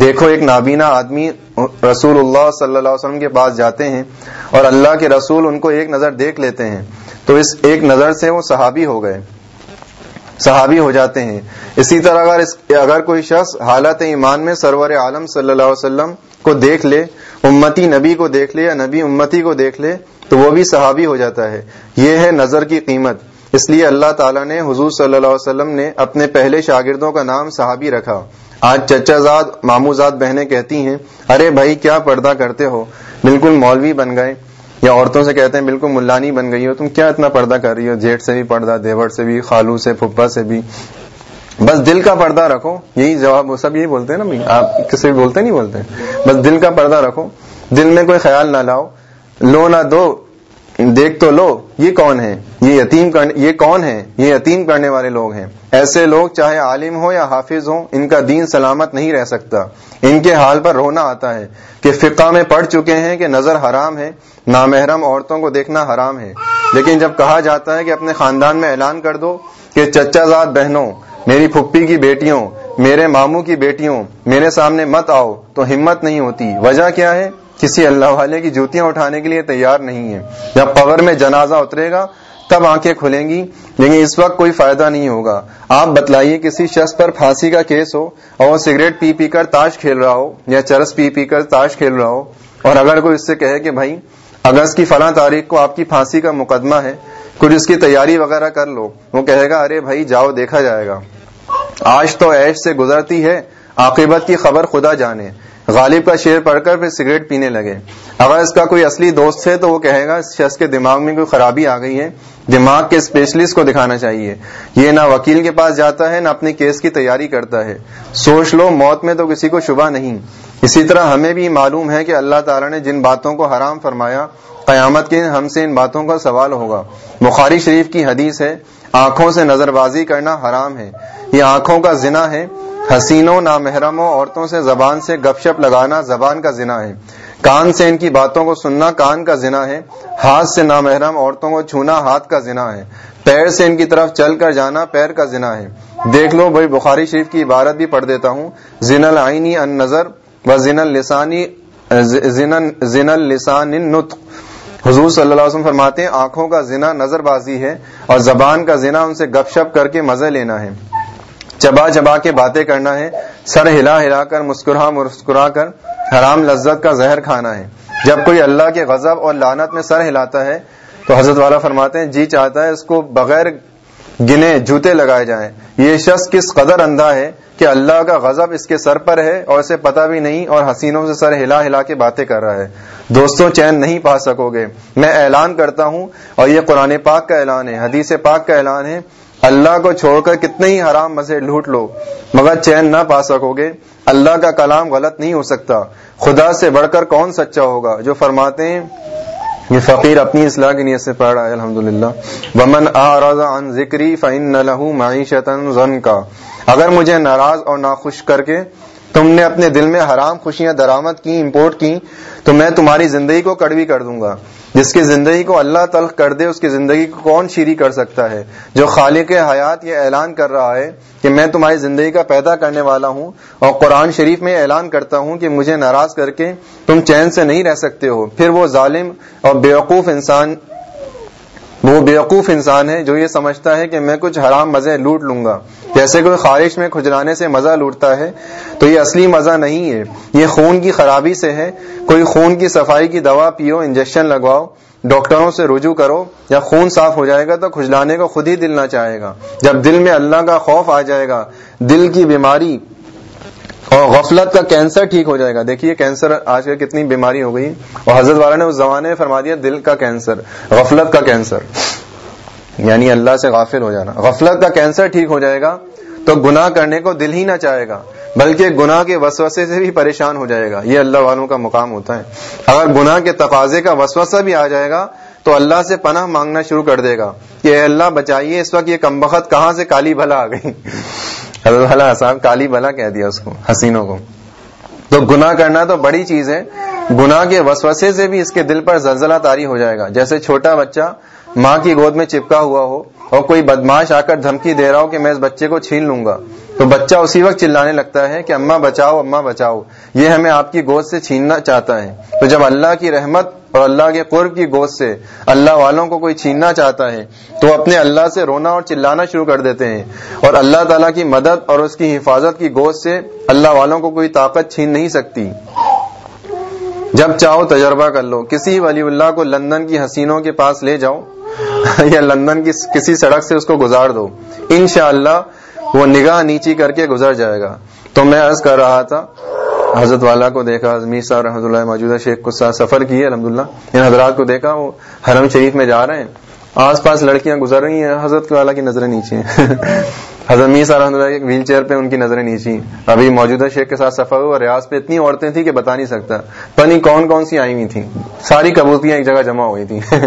[SPEAKER 1] دیکھو، ایک نابینا آدمی رسول اللہ صلی اللہ علیہ وسلم کے پاس جاتے ہیں اور اللہ کے رسول ان کو ایک نظر دیکھ لیتے ہیں۔ تو اس ایک نظر سے وہ صحابی ہو گئے۔ صحابی ہو جاتے ہیں۔ اسی طرح اگر اس اگر کوئی شخص حالت ایمان میں سرور عالم صلی اللہ علیہ وسلم کو دیکھ لے، امتی نبی کو دیکھ لے یا نبی امتی کو دیکھ لے، تو وہ بھی صحابی ہو جاتا ہے۔ یہ ہے نظر کی قیمت۔ اس لیے اللہ تعالیٰ نے حضور صلی اللہ علیہ وسلم نے اپنے پہلے شاگردوں کا نام صحابی رکھا۔ آج چچا زاد، مامو زاد بہنیں کہتی ہیں، ارے بھائی، کیا پردہ کرتے ہو؟ بالکل مولوی بن گئے۔ یا عورتوں سے کہتے ہیں بالکل ملانی بن گئی ہو، تم کیا اتنا پردہ کر رہی ہو؟ جیٹ سے بھی پردہ، دیور سے بھی، خالو سے پھپا سے بھی۔ بس دل کا پردہ رکھو، یہی جواب وہ سب یہی بولتے ہیں نا آپ کسی بھی بولتے نہیں بولتے۔ بس دل کا پردہ رکھو، دل میں کوئی خیال نہ لاؤ، لو نہ دو۔ دیکھ تو لو، یہ کون ہے یہ یتیم یہ کون ہے یہ یتیم کرنے والے لوگ ہیں۔ ایسے لوگ چاہے عالم ہو یا حافظ ہو ان کا دین سلامت نہیں رہ سکتا۔ ان کے حال پر رونا آتا ہے کہ فقہ میں پڑھ چکے ہیں کہ نظر حرام ہے، نامحرم عورتوں کو دیکھنا حرام ہے۔ لیکن جب کہا جاتا ہے کہ اپنے خاندان میں اعلان کر دو کہ چچا زاد بہنوں، میری پھپھی کی بیٹیوں، میرے ماموں کی بیٹیوں، میرے سامنے مت آؤ تو ہمت نہیں ہوتی۔ وجہ کیا ہے؟ کسی اللہ والے کی جوتیاں اٹھانے کے لیے تیار نہیں ہے۔ جب قبر میں جنازہ اترے گا، تب آنکھیں کھلیں گی، لیکن اس وقت کوئی فائدہ نہیں ہوگا۔ آپ بتلائیے، کسی شخص پر پھانسی کا کیس ہو اور وہ سگریٹ پی پی کر تاش کھیل رہا ہو یا چرس پی پی کر تاش کھیل رہا ہو، اور اگر کوئی اس سے کہے کہ بھائی، اگست کی فلاں تاریخ کو آپ کی پھانسی کا مقدمہ ہے، کچھ اس کی تیاری وغیرہ کر لو۔ وہ کہے گا، ارے بھائی، جاؤ، دیکھا جائے گا۔ آج تو ایش سے گزرتی ہے، عاقبت کی خبر خدا جانے۔ غالب کا شعر پڑھ کر پھر سگریٹ پینے لگے۔ اگر اس کا کوئی اصلی دوست ہے تو وہ کہے گا، اس شخص کے دماغ میں کوئی خرابی آ گئی ہے۔ دماغ کے اسپیشلسٹ کو دکھانا چاہیے۔ یہ نہ وکیل کے پاس جاتا ہے، نہ اپنے کیس کی تیاری کرتا ہے۔ سوچ لو، موت میں تو کسی کو شبہ نہیں۔ اسی طرح ہمیں بھی معلوم ہے کہ اللہ تعالیٰ نے جن باتوں کو حرام فرمایا، قیامت کے ہم سے ان باتوں کا سوال ہوگا۔ بخاری شریف کی حدیث ہے، آنکھوں سے نظر بازی کرنا حرام ہے۔ یہ آنکھوں کا زنا ہے۔ حسینوں، نامحرموں، عورتوں سے زبان سے گپ شپ لگانا زبان کا زنا ہے۔ کان سے ان کی باتوں کو سننا کان کا زنا ہے۔ ہاتھ سے نامحرم عورتوں کو چھونا ہاتھ کا زنا ہے۔ پیر سے ان کی طرف چل کر جانا پیر کا زنا ہے۔ دیکھ لو، بھائی بخاری شریف کی عبارت بھی پڑھ دیتا ہوں۔ زن العینی ان نظر و زن السانی زن السان نطق حضور صلی اللہ علیہ وسلم فرماتے ہیں، آنکھوں کا زنا نظر بازی ہے اور زبان کا زنا ان سے گپ شپ کر کے مزے لینا ہے۔ چبا چبا کے باتیں کرنا ہے، سر ہلا ہلا کر مسکرا مسکرا کر، حرام لذت کا زہر کھانا ہے۔ جب کوئی اللہ کے غضب اور لانت میں سر ہلاتا ہے، تو حضرت والا فرماتے ہیں جی چاہتا ہے اس کو بغیر گنے جوتے لگائے جائیں۔ یہ شخص کس قدر اندھا ہے کہ اللہ کا غضب اس کے سر پر ہے اور اسے پتہ بھی نہیں اور حسینوں سے سر ہلا ہلا کے باتیں کر رہا ہے۔ دوستوں، چین نہیں پا سکو گے۔ میں اعلان کرتا ہوں اور یہ قرآن پاک کا اعلان ہے، حدیث پاک کا اعلان ہے۔ اللہ کو چھوڑ کر کتنے ہی حرام مزے لوٹ لو، مگر چین نہ پا سکو گے۔ اللہ کا کلام غلط نہیں ہو سکتا۔ خدا سے بڑھ کر کون سچا ہوگا؟ جو فرماتے ہیں، یہ فقیر اپنی اصلاح کی نیت سے پڑھ رہا ہے الحمد للہ ومن عن ذکری فعن لہو معیشت زن کا اگر مجھے ناراض اور ناخوش کر کے تم نے اپنے دل میں حرام خوشیاں درامد کی امپورٹ کی تو میں تمہاری زندگی کو کڑوی کر دوں گا۔ جس کی زندگی کو اللہ تلخ کر دے، اس کی زندگی کو کون شیری کر سکتا ہے؟ جو خالق حیات یہ اعلان کر رہا ہے کہ میں تمہاری زندگی کا پیدا کرنے والا ہوں اور قرآن شریف میں اعلان کرتا ہوں کہ مجھے ناراض کر کے تم چین سے نہیں رہ سکتے ہو۔ پھر وہ ظالم اور بیوقوف انسان وہ بیوقوف انسان ہے جو یہ سمجھتا ہے کہ میں کچھ حرام مزے لوٹ لوں گا۔ جیسے کوئی خارش میں کھجلانے سے مزہ لوٹتا ہے، تو یہ اصلی مزہ نہیں ہے۔ یہ خون کی خرابی سے ہے۔ کوئی خون کی صفائی کی دوا پیو، انجیکشن لگواؤ، ڈاکٹروں سے رجوع کرو یا خون صاف ہو جائے گا تو کھجلانے کو خود ہی دل نہ چاہے گا۔ جب دل میں اللہ کا خوف آ جائے گا، دل کی بیماری اور غفلت کا کینسر ٹھیک ہو جائے گا۔ دیکھیے کینسر آج کل کتنی بیماری ہو گئی۔ اور حضرت والا نے اس زمانے میں فرما دیا دل کا کینسر غفلت کا کینسر یعنی اللہ سے غافل ہو جانا۔ غفلت کا کینسر ٹھیک ہو جائے گا تو گناہ کرنے کو دل ہی نہ چاہے گا، بلکہ گناہ کے وسوسے سے بھی پریشان ہو جائے گا۔ یہ اللہ والوں کا مقام ہوتا ہے۔ اگر گناہ کے تقاضے کا وسوسہ بھی آ جائے گا تو اللہ سے پناہ مانگنا شروع کر دے گا کہ اے اللہ بچائیے، اس وقت یہ کم بخت کہاں سے کالی بھلا آ گئی؟ حضرت حسان کالی بھلا کہہ دیا اس کو، حسینوں کو۔ تو گناہ کرنا تو بڑی چیز ہے۔ گناہ کے وسوسے سے بھی اس کے دل پر زلزلہ تاری ہو جائے گا۔ جیسے چھوٹا بچہ ماں کی گود میں چپکا ہوا ہو اور کوئی بدماش آ کر دھمکی دے رہا ہو کہ میں اس بچے کو چھین لوں گا۔ تو بچہ اسی وقت چلانے لگتا ہے کہ اما بچاؤ اما بچاؤ۔ یہ ہمیں آپ کی گود سے چھیننا چاہتا ہے۔ تو جب اللہ کی رحمت اور اللہ کے قرب کی گود سے اللہ والوں کو کوئی چھیننا چاہتا ہے، تو اپنے اللہ سے رونا اور چلانا شروع کر دیتے ہیں۔ اور اللہ تعالیٰ کی مدد اور اس کی حفاظت کی گود سے اللہ والوں کو کوئی طاقت چھین نہیں سکتی۔ جب چاہو تجربہ کر لو، کسی ولی اللہ کو لندن کی حسینوں کے پاس لے جاؤ <laughs> یا لندن کی کسی سڑک سے اس کو گزار دو۔ انشاءاللہ وہ نگاہ نیچی کر کے گزر جائے گا۔ تو میں عرض کر رہا تھا حضرت والا کو دیکھا صاحب رحمۃ اللہ موجودہ شیخ کو سفر کی ہے الحمد للہ ان حضرات کو دیکھا وہ حرم شریف میں جا رہے ہیں۔ آس پاس لڑکیاں گزر رہی ہیں حضرت والا کی نظریں نیچے ہیں۔ <laughs> حضرت میر صاحب رحمۃ اللہ ویل چیئر پہ ان کی نظریں نیچی ابھی موجودہ شیخ کے ساتھ سفر ہوا ریاض پہ اتنی عورتیں تھیں کہ بتا نہیں سکتا۔ پنی کون کون سی آئی ہوئی تھیں۔ ساری کبوتیاں ایک جگہ جمع ہوئی تھیں۔ <laughs>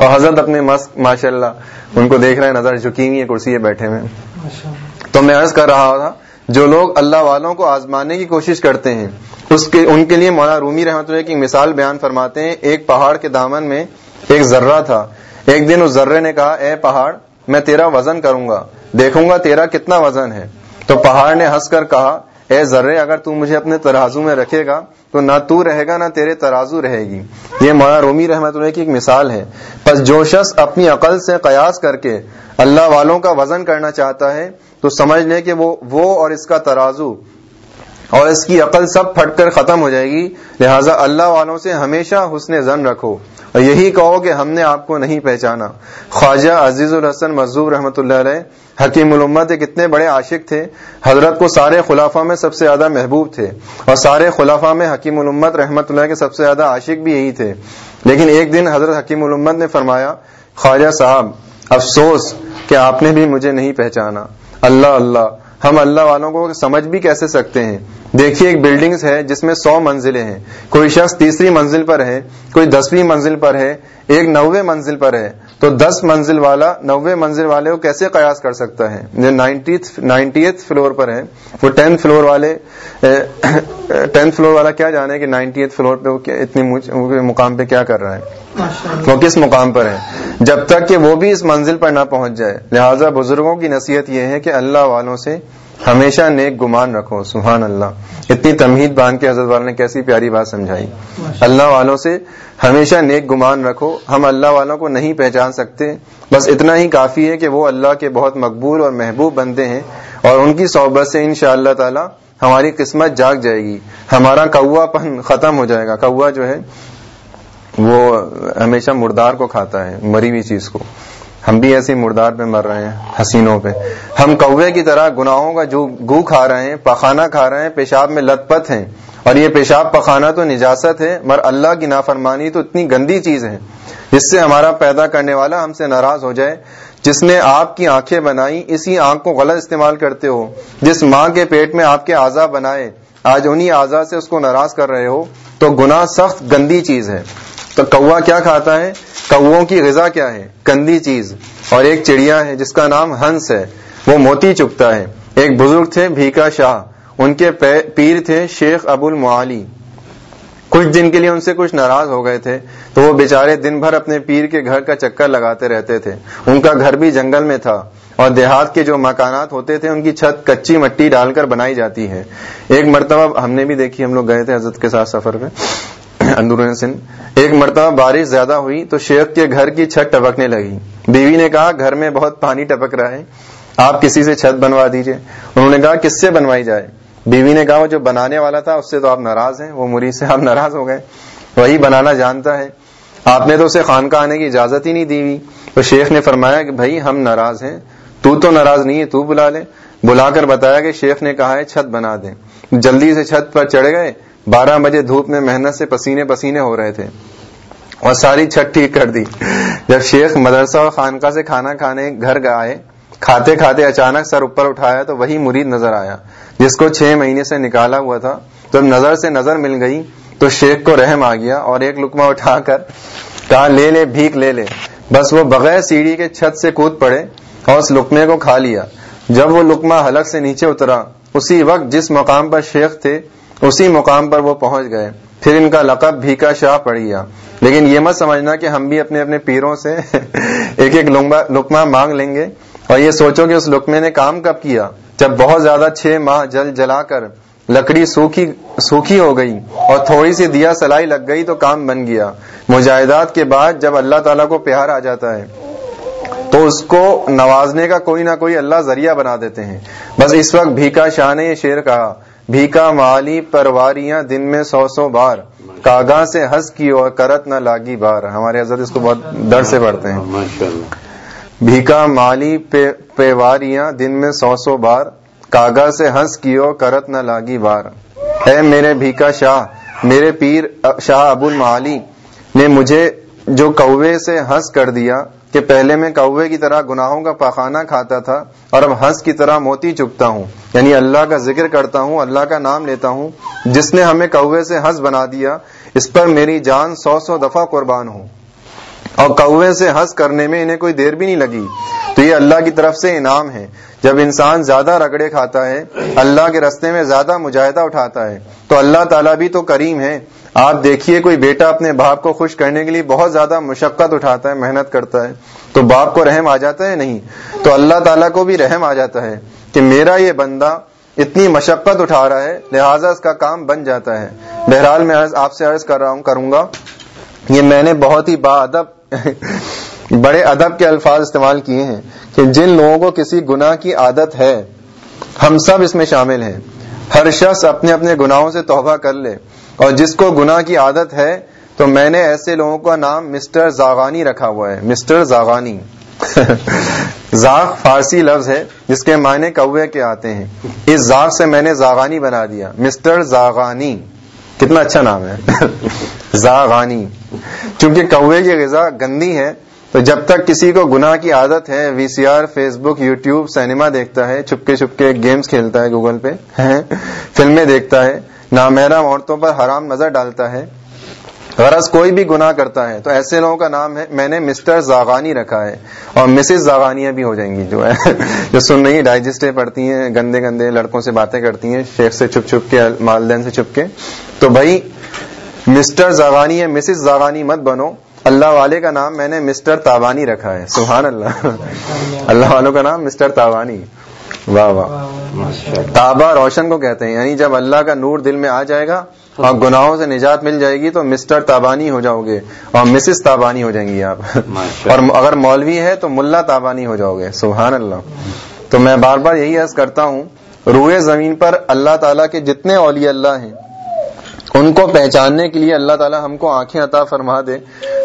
[SPEAKER 1] اور حضرت اپنے مست ماشاء اللہ ان کو دیکھ رہے ہیں نظر جھکی ہوئی ہے کرسی بیٹھے ہوئے تو میں عرض کر رہا تھا جو لوگ اللہ والوں کو آزمانے کی کوشش کرتے ہیں، اس کے، ان کے لیے مولانا رومی رحمت اللہ کی مثال بیان فرماتے ہیں۔ ایک پہاڑ کے دامن میں ایک ذرہ تھا۔ ایک دن اس ذرے نے کہا، اے پہاڑ، میں تیرا وزن کروں گا۔ دیکھوں گا تیرا کتنا وزن ہے۔ تو پہاڑ نے ہنس کر کہا اے ذرے، اگر تو مجھے اپنے ترازو میں رکھے گا، تو نہ تو رہے گا، نہ تیرے ترازو رہے گی۔ یہ مولانا رومی رحمت اللہ کی ایک مثال ہے۔ پس جو شخص اپنی عقل سے قیاس کر کے اللہ والوں کا وزن کرنا چاہتا ہے، تو سمجھ لے کہ وہ وہ اور اس کا ترازو اور اس کی عقل سب پھٹ کر ختم ہو جائے گی۔ لہٰذا اللہ والوں سے ہمیشہ حسن زن رکھو۔ اور یہی کہو کہ ہم نے آپ کو نہیں پہچانا۔ خواجہ عزیز الحسن مزور رحمۃ اللہ علیہ، حکیم الامت کتنے بڑے عاشق تھے۔ حضرت کو سارے خلافہ میں سب سے زیادہ محبوب تھے۔ اور سارے خلافہ میں حکیم الامت رحمۃ اللہ کے سب سے زیادہ عاشق بھی یہی تھے۔ لیکن ایک دن حضرت حکیم الامت نے فرمایا، خواجہ صاحب، افسوس کہ آپ نے بھی مجھے نہیں پہچانا۔ اللہ اللہ، ہم اللہ والوں کو سمجھ بھی کیسے سکتے ہیں؟ دیکھیے ایک بلڈنگز ہے جس میں سو منزلیں ہیں۔ کوئی شخص تیسری منزل پر ہے کوئی دسویں منزل پر ہے ایک نوے منزل پر ہے۔ تو دس منزل والا نوے منزل والے کو کیسے قیاس کر سکتا ہے؟ جو نائنٹی فلور پر ہے وہ ٹینتھ فلور والے ٹینتھ فلور والا کیا جانے کہ نائنٹی ایتھ فلور پہ وہ اتنی مقام پہ کیا کر رہا ہے؟ وہ کس مقام پر ہے؟ جب تک کہ وہ بھی اس منزل پر نہ پہنچ جائے۔ لہذا بزرگوں کی نصیحت یہ ہے کہ اللہ والوں سے ہمیشہ نیک گمان رکھو سبحان اللہ۔ اتنی تمہید باندھ کے حضرت والوں نے کیسی پیاری بات سمجھائی۔ اللہ والوں سے ہمیشہ نیک گمان رکھو۔ ہم اللہ والوں کو نہیں پہچان سکتے بس اتنا ہی کافی ہے کہ وہ اللہ کے بہت مقبول اور محبوب بندے ہیں اور ان کی صحبت سے ان شاء اللہ تعالی ہماری قسمت جاگ جائے گی۔ ہمارا کوا پن ختم ہو جائے گا۔ کوا جو ہے وہ ہمیشہ مردار کو کھاتا ہے مری ہوئی چیز کو۔ ہم بھی ایسے مردار پہ مر رہے ہیں، حسینوں پہ۔ ہم کوے کی طرح گناہوں کا جو گو کھا رہے ہیں، پخانہ کھا رہے ہیں، پیشاب میں لت پت ہیں۔ اور یہ پیشاب پخانہ تو نجاست ہے، مگر اللہ کی نافرمانی تو اتنی گندی چیز ہے۔ جس سے ہمارا پیدا کرنے والا ہم سے ناراض ہو جائے۔ جس نے آپ کی آنکھیں بنائی، اسی آنکھ کو غلط استعمال کرتے ہو۔ جس ماں کے پیٹ میں آپ کے اعضا بنائے، آج انہی اعضا سے اس کو ناراض کر رہے ہو۔ تو گناہ سخت گندی چیز ہے۔ تو کوا کیا کھاتا ہے؟ کووں کی غذا کیا ہے؟ گندی چیز۔ اور ایک چڑیا ہے، جس کا نام ہنس ہے۔ وہ موتی چکتا ہے۔ ایک بزرگ تھے، بھیکا شاہ۔ ان کے پیر تھے شیخ ابو المعالی۔ کچھ دن کے لیے ان سے کچھ ناراض ہو گئے تھے۔ تو وہ بیچارے دن بھر اپنے پیر کے گھر کا چکر لگاتے رہتے تھے۔ ان کا گھر بھی جنگل میں تھا۔ اور دیہات کے جو مکانات ہوتے تھے، ان کی چھت کچی مٹی ڈال کر بنائی جاتی ہے۔ ایک مرتبہ ہم نے بھی دیکھی، ہم لوگ گئے تھے حضرت کے ساتھ سفر پہ اندرون سندھ ایک مرتبہ بارش زیادہ ہوئی تو شیخ کے گھر کی چھت ٹپکنے لگی۔ بیوی نے کہا، گھر میں بہت پانی ٹپک رہا ہے، آپ کسی سے چھت بنوا دیجیے۔ انہوں نے کہا، کس سے بنوائی جائے؟ بیوی نے کہا، وہ جو بنانے والا تھا، اس سے تو آپ ناراض ہیں، وہ مرید سے آپ ناراض ہو گئے۔ وہی بنانا جانتا ہے۔ آپ نے تو اسے خانقاہ آنے کی اجازت ہی نہیں دی ہوئی۔ تو شیخ نے فرمایا کہ، بھائی، ہم ناراض ہیں۔ تو تو ناراض نہیں ہے، تو بلا لے۔ بلا کر بتایا کہ شیخ نے کہا ہے، چھت بنا دیں۔ جلدی سے چھت پر چڑھ گئے۔ بارہ بجے دھوپ میں محنت سے پسینے پسینے ہو رہے تھے اور ساری چھت ٹھیک کر دی۔ جب شیخ مدرسہ اور خانقاہ سے کھانا کھانے گھر آئے کھاتے کھاتے اچانک سر اوپر اٹھایا تو وہی مرید نظر آیا، جس کو چھ مہینے سے نکالا ہوا تھا۔ جب نظر سے نظر مل گئی تو شیخ کو رحم آ گیا اور ایک لکما اٹھا کر کہا، لے لے، بھیک لے لے۔ بس وہ بغیر سیڑھی کے چھت سے کود پڑے اور اس لکمے کو کھا لیا۔ جب وہ لکما حلق سے نیچے اترا، اسی وقت جس مقام پر شیخ تھے اسی مقام پر وہ پہنچ گئے۔ پھر ان کا لقب بھیکا شاہ پڑ گیا۔ لیکن یہ مت سمجھنا کہ ہم بھی اپنے اپنے پیروں سے <laughs> ایک ایک لکما مانگ لیں گے۔ اور یہ سوچو کہ اس لکمے نے کام کب کیا۔ جب بہت زیادہ چھ ماہ جل جلا کر لکڑی سوکھی سوکھی ہو گئی اور تھوڑی سی دیا سلائی لگ گئی تو کام بن گیا۔ مجاہدات کے بعد جب اللہ تعالیٰ کو پیار آ جاتا ہے، تو اس کو نوازنے کا کوئی نہ کوئی اللہ ذریعہ بنا دیتے ہیں۔ بس اس وقت بھیکا شاہ نے یہ شعر کہا۔ بھیکا مالی پرواریاں دن میں سو سو بار۔ کاگاں سے ہنس کی اور کرت نہ لاگی بار۔ ہمارے حضرت اس کو بہت ڈر سے پڑھتے ہیں۔ بھیکا مالی پیواریاں دن میں سو سو بار۔ کاغا سے ہنس کیو کرت نہ لاگی بار۔ اے میرے بھیکا شاہ میرے پیر شاہ ابو المعالی نے مجھے جو کوے سے ہنس کر دیا کہ پہلے میں کوے کی طرح گناہوں کا پاخانہ کھاتا تھا اور اب ہنس کی طرح موتی چکتا ہوں یعنی اللہ کا ذکر کرتا ہوں، اللہ کا نام لیتا ہوں، جس نے ہمیں کوے سے ہنس بنا دیا، اس پر میری جان سو سو دفعہ قربان ہو اور کوے سے ہنس کرنے میں انہیں کوئی دیر بھی نہیں لگی۔ تو یہ اللہ کی طرف سے انعام ہے۔ جب انسان زیادہ رگڑے کھاتا ہے، اللہ کے رستے میں زیادہ مجاہدہ اٹھاتا ہے، تو اللہ تعالیٰ بھی تو کریم ہے۔ آپ دیکھیے کوئی بیٹا اپنے باپ کو خوش کرنے کے لیے بہت زیادہ مشقت اٹھاتا ہے، محنت کرتا ہے۔ تو باپ کو رحم آ جاتا ہے نہیں؟ تو اللہ تعالیٰ کو بھی رحم آ جاتا ہے کہ میرا یہ بندہ اتنی مشقت اٹھا رہا ہے، لہٰذا اس کا کام بن جاتا ہے۔ بہرحال میں آپ سے عرض کر رہا ہوں، کروں گا۔ یہ میں نے بہت ہی با ادب <laughs> بڑے ادب کے الفاظ استعمال کیے ہیں کہ جن لوگوں کو کسی گناہ کی عادت ہے، ہم سب اس میں شامل ہیں۔ ہر شخص اپنے اپنے گناہوں سے توبہ کر لے۔ اور جس کو گناہ کی عادت ہے، تو میں نے ایسے لوگوں کا نام مسٹر زاغانی رکھا ہوا ہے۔ مسٹر زاغانی۔ <laughs> زاغ فارسی لفظ ہے، جس کے معنی کوے کے آتے ہیں۔ اس زاغ سے میں نے زاغانی بنا دیا۔ مسٹر زاغانی۔ کتنا اچھا نام ہے۔ <laughs> زاغانی۔ چونکہ کوے کی غذا گندی ہے، تو جب تک کسی کو گناہ کی عادت ہے، V C R Facebook YouTube cinema دیکھتا ہے، چھپکے چھپکے گیمز کھیلتا ہے، گوگل پہ فلمیں دیکھتا ہے۔ نامحرم عورتوں پر حرام نظر ڈالتا ہے، غرض کوئی بھی گناہ کرتا ہے، تو ایسے لوگوں کا نام ہے، میں نے مسٹر زاغانی رکھا ہے، اور مسز زاغانیاں بھی ہو جائیں گی، جو ہے جو سن رہی ڈائجسٹیں پڑھتی ہیں، گندے گندے لڑکوں سے باتیں کرتی ہیں، شیخ سے چھپ چھپ کے مالدین سے چھپ کے۔ تو بھائی، مسٹر زاغانی ہے مسز زاغانی مت بنو، اللہ والے کا نام میں نے مسٹر تابانی رکھا ہے، سبحان اللہ۔ اللہ والوں کا نام مسٹر تابانی واہ واہ تابا روشن کو کہتے ہیں یعنی جب اللہ کا نور دل میں آ جائے گا اور گناہوں سے نجات مل جائے گی تو مسٹر تابانی ہو جاؤ گے اور مسز تابانی ہو جائیں گی آپ۔ اور اگر مولوی ہے تو ملا تابانی ہو جاؤ گے سبحان اللہ۔ تو میں بار بار یہی عرض کرتا ہوں روئے زمین پر اللہ تعالیٰ کے جتنے اولیاء اللہ ہیں ان کو پہچاننے کے لیے اللہ تعالیٰ ہم کو آنکھیں عطا فرما دے۔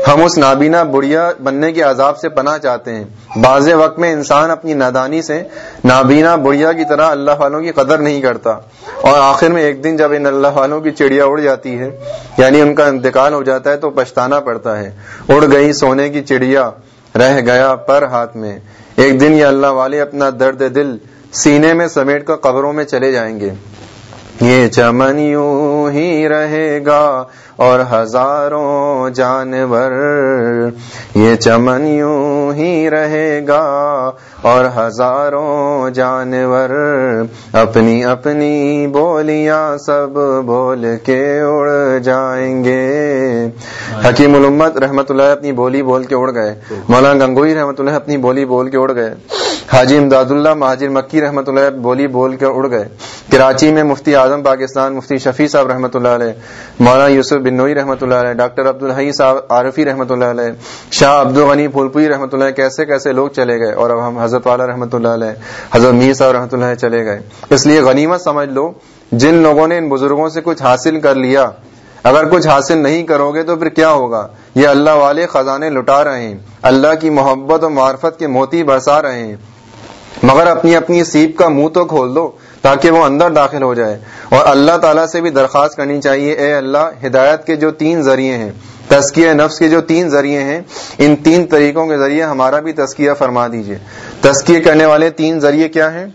[SPEAKER 1] ہم اس نابینا بڑھیا بننے کے عذاب سے پناہ چاہتے ہیں۔ بعض وقت میں انسان اپنی نادانی سے نابینا بڑھیا کی طرح اللہ والوں کی قدر نہیں کرتا۔ اور آخر میں ایک دن جب ان اللہ والوں کی چڑیا اڑ جاتی ہے یعنی ان کا انتقال ہو جاتا ہے تو پچھتانا پڑتا ہے۔ اڑ گئی سونے کی چڑیا، رہ گیا پر ہاتھ میں۔ ایک دن یہ اللہ والے اپنا درد دل سینے میں سمیٹ کر قبروں میں چلے جائیں گے۔ یہ چمن یوں ہی رہے گا اور ہزاروں جانور یہ چمن یوں ہی رہے گا اور ہزاروں جانور اپنی اپنی بولیاں سب بول کے اڑ جائیں گے۔ حکیم الامت رحمت اللہ اپنی بولی بول کے اڑ گئے۔ مولانا گنگوئی رحمت اللہ اپنی بولی بول کے اڑ گئے۔ حاجی امداد اللہ مہاجر مکی رحمۃ اللہ بولی بول کے اڑ گئے۔ کراچی میں مفتی اعظم پاکستان مفتی شفیع صاحب رحمۃ اللہ علیہ، مولانا یوسف بن نوئی رحمۃ اللہ علیہ، ڈاکٹر عبد الحی صاحب عارفی رحمۃ اللہ علیہ، شاہ عبد الغنی پھولپوئی رحمۃ اللہ کیسے کیسے لوگ چلے گئے اور اب ہم حضرت والا رحمۃ اللہ علیہ، حضرت میر صاحب رحمۃ اللہ چلے گئے۔ اس لیے غنیمت سمجھ لو، جن لوگوں نے ان بزرگوں سے کچھ حاصل کر لیا، اگر کچھ حاصل نہیں کرو گے تو پھر کیا ہوگا؟ یہ اللہ والے خزانے لٹا رہے ہیں، اللہ کی محبت اور معرفت کے موتی برسا رہے ہیں۔ مگر اپنی اپنی سیپ کا منہ تو کھول دو تاکہ وہ اندر داخل ہو جائے۔ اور اللہ تعالیٰ سے بھی درخواست کرنی چاہیے، اے اللہ، ہدایت کے جو تین ذریعے ہیں تسکیہ نفس کے جو تین ذریعے ہیں، ان تین طریقوں کے ذریعے ہمارا بھی تسکیہ فرما دیجیے۔ تسکیہ کرنے والے تین ذریعے کیا ہیں؟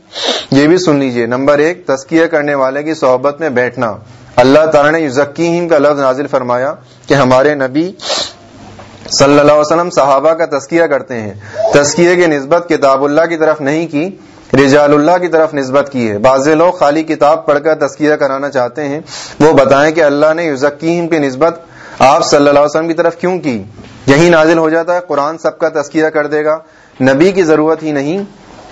[SPEAKER 1] یہ بھی سن لیجیے۔ نمبر ایک تسکیہ کرنے والے کی صحبت میں بیٹھنا۔ اللہ تعالیٰ نے یزکیم کا لفظ نازل فرمایا کہ ہمارے نبی صلی اللہ علیہ وسلم صحابہ کا تسکیہ کرتے ہیں۔ تسکیہ کی نسبت کتاب اللہ کی طرف نہیں کی، رجال اللہ کی طرف نسبت کی ہے۔ بعض لوگ خالی کتاب پڑھ کر تسکیہ کرانا چاہتے ہیں۔ وہ بتائیں کہ اللہ نے یوزکیم کی نسبت آپ صلی اللہ علیہ وسلم کی طرف کیوں کی؟ یہی نازل ہو جاتا ہے، قرآن سب کا تسکیہ کر دے گا۔ نبی کی ضرورت ہی نہیں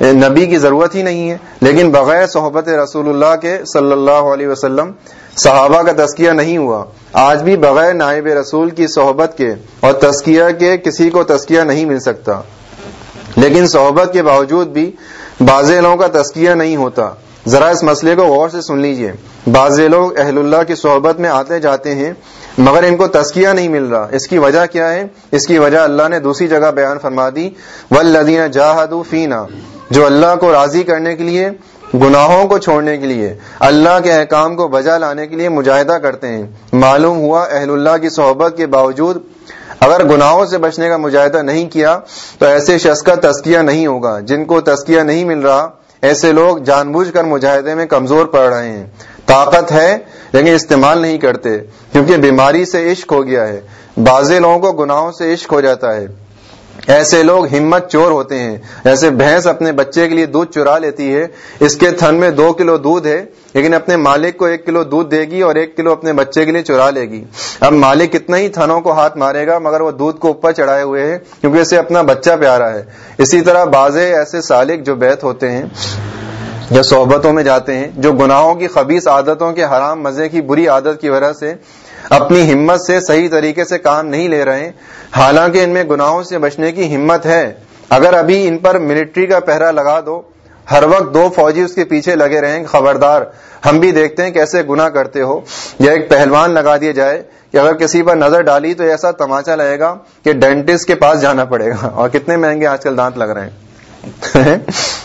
[SPEAKER 1] نبی کی ضرورت ہی نہیں ہے، لیکن بغیر صحبت رسول اللہ کے صلی اللہ علیہ وسلم صحابہ کا تسکیہ نہیں ہوا۔ آج بھی بغیر نائب رسول کی صحبت کے اور تسکیہ کے کسی کو تسکیہ نہیں مل سکتا۔ لیکن صحبت کے باوجود بھی بعض لوگوں کا تسکیہ نہیں ہوتا۔ ذرا اس مسئلے کو غور سے سن لیجیے۔ بعض لوگ اہل اللہ کی صحبت میں آتے جاتے ہیں مگر ان کو تسکیہ نہیں مل رہا۔ اس کی وجہ کیا ہے؟ اس کی وجہ اللہ نے دوسری جگہ بیان فرما دی۔ ولدین جاہد فینا جو اللہ کو راضی کرنے کے لیے، گناہوں کو چھوڑنے کے لیے، اللہ کے احکام کو بجا لانے کے لیے مجاہدہ کرتے ہیں۔ معلوم ہوا اہل اللہ کی صحبت کے باوجود، اگر گناہوں سے بچنے کا مجاہدہ نہیں کیا، تو ایسے شخص کا تسکیہ نہیں ہوگا۔ جن کو تسکیہ نہیں مل رہا، ایسے لوگ جان بوجھ کر مجاہدے میں کمزور پڑ رہے ہیں۔ طاقت ہے لیکن استعمال نہیں کرتے، کیونکہ بیماری سے عشق ہو گیا ہے۔ بعض لوگوں کو گناہوں سے عشق ہو جاتا ہے۔ ایسے لوگ ہمت چور ہوتے ہیں۔ جیسے بھینس اپنے بچے کے لیے دودھ چرا لیتی ہے۔ اس کے تھن میں دو کلو دودھ ہے، لیکن اپنے مالک کو ایک کلو دودھ دے گی اور ایک کلو اپنے بچے کے لیے چرا لے گی۔ اب مالک کتنا ہی تھنوں کو ہاتھ مارے گا، مگر وہ دودھ کو اوپر چڑھائے ہوئے ہیں، کیونکہ اسے اپنا بچہ پیارا ہے۔ اسی طرح بازے ایسے سالک جو بیت ہوتے ہیں جو صحبتوں میں جاتے ہیں، جو گناہوں کی خبیص عادتوں کے حرام مزے کی بری عادت کی وجہ سے اپنی ہمت سے صحیح طریقے سے کام نہیں لے رہے حالانکہ ان میں گناہوں سے بچنے کی ہمت ہے۔ اگر ابھی ان پر ملٹری کا پہرا لگا دو، ہر وقت دو فوجی اس کے پیچھے لگے رہیں۔ خبردار، ہم بھی دیکھتے ہیں کیسے گنا کرتے ہو۔ یا ایک پہلوان لگا دیا جائے کہ اگر کسی پر نظر ڈالی تو ایسا تماچا لگے گا کہ ڈینٹسٹ کے پاس جانا پڑے گا۔ اور کتنے مہنگے آج کل دانت لگ رہے ہیں۔ <laughs>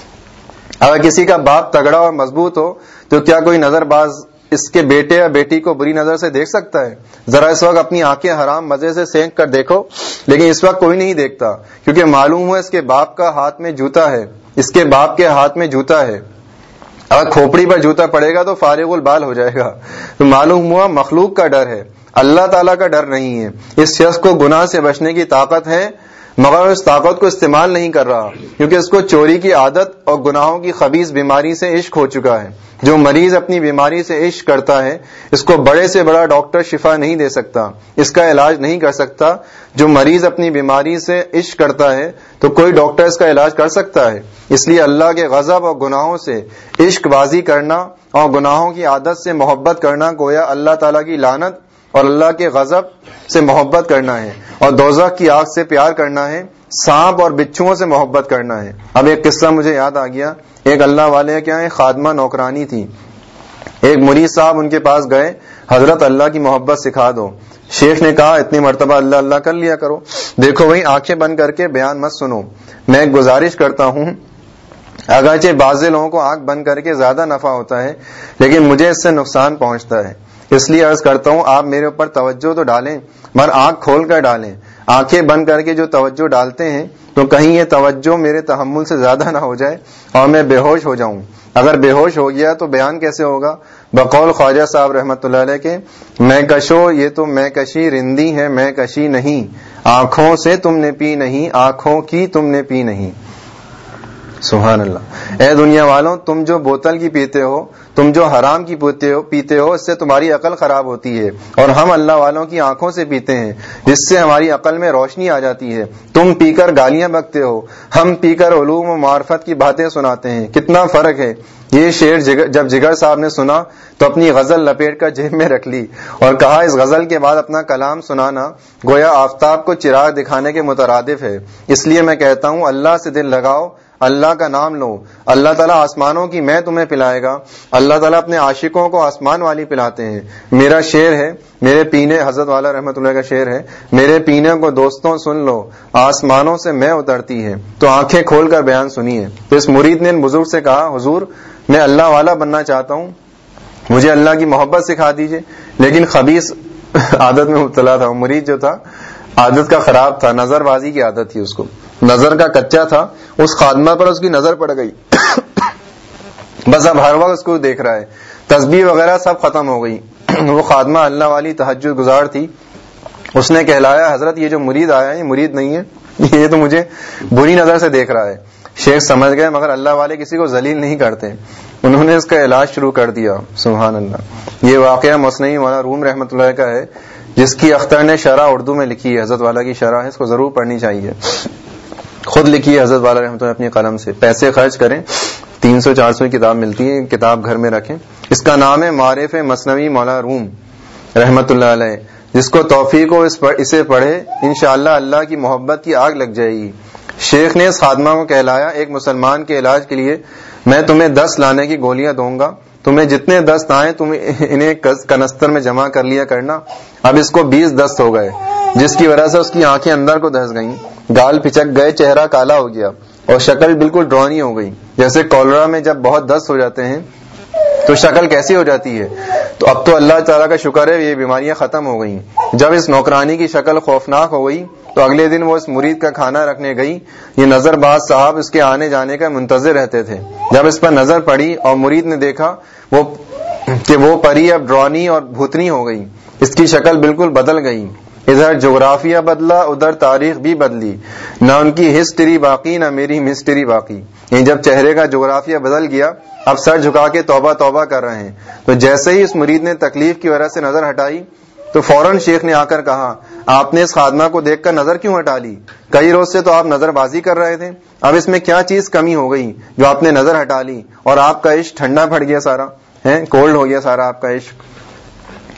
[SPEAKER 1] اگر کسی کا باپ تگڑا اور مضبوط ہو، تو کیا کوئی نظر باز اس کے بیٹے یا بیٹی کو بری نظر سے دیکھ سکتا ہے؟ ذرا اس وقت اپنی آنکھیں حرام مزے سے سینک کر دیکھو، لیکن اس وقت کوئی نہیں دیکھتا، کیونکہ معلوم ہوا اس کے باپ کا ہاتھ میں جوتا ہے، اس کے باپ کے ہاتھ میں جوتا ہے۔ اگر کھوپڑی پر جوتا پڑے گا تو فارغ البال ہو جائے گا۔ تو معلوم ہوا مخلوق کا ڈر ہے، اللہ تعالیٰ کا ڈر نہیں ہے۔ اس شخص کو گناہ سے بچنے کی طاقت ہے مگر اس طاقت کو استعمال نہیں کر رہا، کیونکہ اس کو چوری کی عادت اور گناہوں کی خبیص بیماری سے عشق ہو چکا ہے۔ جو مریض اپنی بیماری سے عشق کرتا ہے، اس کو بڑے سے بڑا ڈاکٹر شفا نہیں دے سکتا۔ اس کا علاج نہیں کر سکتا۔ جو مریض اپنی بیماری سے عشق کرتا ہے، تو کوئی ڈاکٹر اس کا علاج کر سکتا ہے۔ اس لیے اللہ کے غضب اور گناہوں سے عشق بازی کرنا اور گناہوں کی عادت سے محبت کرنا، گویا اللہ تعالیٰ کی لانت اور اللہ کے غضب سے محبت کرنا ہے اور دوزخ کی آگ سے پیار کرنا ہے سانپ اور بچھوؤں سے محبت کرنا ہے اب ایک قصہ مجھے یاد آ گیا ایک اللہ والے کیا ہے خادمہ نوکرانی تھی ایک مرید صاحب ان کے پاس گئے حضرت اللہ کی محبت سکھا دو شیخ نے کہا اتنی مرتبہ اللہ اللہ کر لیا کرو دیکھو وہی آنکھیں بند کر کے بیان مت سنو میں ایک گزارش کرتا ہوں اگرچہ بعض لوگوں کو آنکھ بند کر کے زیادہ نفع ہوتا ہے لیکن مجھے اس سے نقصان پہنچتا ہے اس لیے عرض کرتا ہوں، آپ میرے اوپر توجہ تو ڈالیں، مگر آنکھ کھول کر ڈالیں۔ آنکھیں بند کر کے جو توجہ ڈالتے ہیں، تو کہیں یہ توجہ میرے تحمل سے زیادہ نہ ہو جائے اور میں بے ہوش ہو جاؤں۔ اگر بے ہوش ہو گیا تو بیان کیسے ہوگا؟ بقول خواجہ صاحب رحمت اللہ علیہ کے، میں کشو، یہ تو میں کشی رندی ہے میں کشی نہیں۔ آنکھوں سے تم نے پی نہیں، آنکھوں کی تم نے پی نہیں۔ سبحان اللہ۔ اے دنیا والوں، تم جو بوتل کی پیتے ہو، تم جو حرام کی پیتے ہو پیتے ہو، اس سے تمہاری عقل خراب ہوتی ہے۔ اور ہم اللہ والوں کی آنکھوں سے پیتے ہیں، جس سے ہماری عقل میں روشنی آ جاتی ہے۔ تم پی کر گالیاں بکتے ہو۔ ہم پی کر علوم و معرفت کی باتیں سناتے ہیں۔ کتنا فرق ہے۔ یہ شعر جب جگر صاحب نے سنا، تو اپنی غزل لپیٹ کر جیب میں رکھ لی اور کہا، اس غزل کے بعد اپنا کلام سنانا، گویا آفتاب کو چراغ دکھانے کے مترادف ہے۔ اس لیے میں کہتا ہوں، اللہ سے دل لگاؤ اللہ کا نام لو اللہ تعالیٰ آسمانوں کی میں تمہیں پلائے گا۔ اللہ تعالیٰ اپنے عاشقوں کو آسمان والی پلاتے ہیں۔ میرا شعر ہے، میرے پینے، حضرت والا رحمت اللہ کا شعر ہے، میرے پینے کو دوستوں سن لو، آسمانوں سے میں اترتی ہے تو آنکھیں کھول کر بیان سنیے۔ تو اس مرید نے ان بزرگ سے کہا، حضور، میں اللہ والا بننا چاہتا ہوں۔ مجھے اللہ کی محبت سکھا دیجیے لیکن خبیص <laughs> عادت میں مبتلا تھا، مرید جو تھا، عادت کا خراب تھا، نظر بازی کی عادت تھی اس کو۔ نظر کا کچا تھا، اس خادمہ پر اس کی نظر پڑ گئی۔ <coughs> بس اب ہر وقت اس کو دیکھ رہا ہے۔ تسبیح وغیرہ سب ختم ہو گئی۔ <coughs> وہ خادمہ اللہ والی تحجد گزار تھی۔ اس نے کہلایا، حضرت یہ جو مرید آیا ہے، یہ مرید نہیں ہے۔ <laughs> یہ تو مجھے بری نظر سے دیکھ رہا ہے۔ شیخ سمجھ گئے، مگر اللہ والے کسی کو ذلیل نہیں کرتے۔ انہوں نے اس کا علاج شروع کر دیا۔ سبحان اللہ۔ یہ واقعہ مصنوعی والا روم رحمت اللہ کا ہے، جس کی اختر نے شرح اردو میں لکھی ہے۔ حضرت والا کی شرح ہے، اس کو ضرور پڑھنی چاہیے۔ خود لکھی ہے، حضرت والا رحمۃ اللہ اپنی قلم سے۔ پیسے خرچ کریں، تین سو چار سو کتاب ملتی ہے کتاب گھر میں رکھیں۔ اس کا نام ہے معرف مصنوعی مولا روم رحمت اللہ علیہ۔ جس کو توفیق ہو اسے پڑھے، انشاءاللہ اللہ اللہ کی محبت کی آگ لگ جائے گی۔ شیخ نے اس خادمہ کو کہلایا، ایک مسلمان کے علاج کے لیے، میں تمہیں دس لانے کی گولیاں دوں گا۔ تمہیں جتنے دست آئے تم انہیں کنستر میں جمع کر لیا کرنا۔ اب اس کو بیس دست ہو گئے، جس کی وجہ سے اس کی آنکھیں اندر کو دھس گئیں۔ گال پچک گئے، چہرہ کالا ہو گیا اور شکل بالکل ڈرونی ہو گئی۔ جیسے کولرا میں جب بہت دست ہو جاتے ہیں تو شکل کیسی ہو جاتی ہے؟ تو اب تو اللہ تعالیٰ کا شکر ہے، یہ بیماریاں ختم ہو گئی جب اس نوکرانی کی شکل خوفناک ہو گئی، تو اگلے دن وہ اس مرید کا کھانا رکھنے گئی۔ یہ نظر باز صاحب اس کے آنے جانے کا منتظر رہتے تھے۔ جب اس پر نظر پڑی اور مرید نے دیکھا، وہ کہ وہ پری اب ڈرانی اور بھوتنی ہو گئی۔ اس کی شکل بالکل بدل گئی۔ ادھر جغرافیہ بدلا، ادھر تاریخ بھی بدلی۔ نہ ان کی ہسٹری باقی، نہ میری مسٹری باقی۔ یعنی جب چہرے کا جغرافیہ بدل گیا، اب سر جھکا کے توبہ توبہ کر رہے ہیں۔ تو جیسے ہی اس مرید نے تکلیف کی وجہ سے نظر ہٹائی، تو فوراً شیخ نے آ کر کہا، آپ نے اس خادمہ کو دیکھ کر نظر کیوں ہٹا لی؟ کئی روز سے تو آپ نظر بازی کر رہے تھے۔ اب اس میں کیا چیز کمی ہو گئی جو آپ نے نظر ہٹا لی؟ اور آپ کا عشق ٹھنڈا پھٹ گیا سارا ہے کولڈ ہو گیا سارا آپ کا عشق۔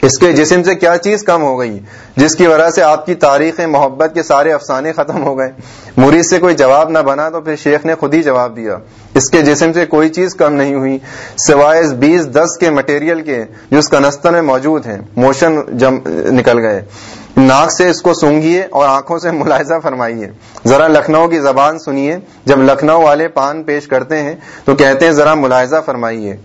[SPEAKER 1] اس کے جسم سے کیا چیز کم ہو گئی؟ جس کی وجہ سے آپ کی تاریخ محبت کے سارے افسانے ختم ہو گئے۔ مرید سے کوئی جواب نہ بنا تو پھر شیخ نے خود ہی جواب دیا۔ اس کے جسم سے کوئی چیز کم نہیں ہوئی، سوائے بیس دس کے مٹیریل کے جو اس کنستر میں موجود ہیں۔ موشن جم نکل گئے۔ ناک سے اس کو سونگیے اور آنکھوں سے ملاحظہ فرمائیے۔ ذرا لکھنؤ کی زبان سنیے۔ جب لکھنؤ والے پان پیش کرتے ہیں تو کہتے ہیں ذرا ملاحظہ فرمائیے۔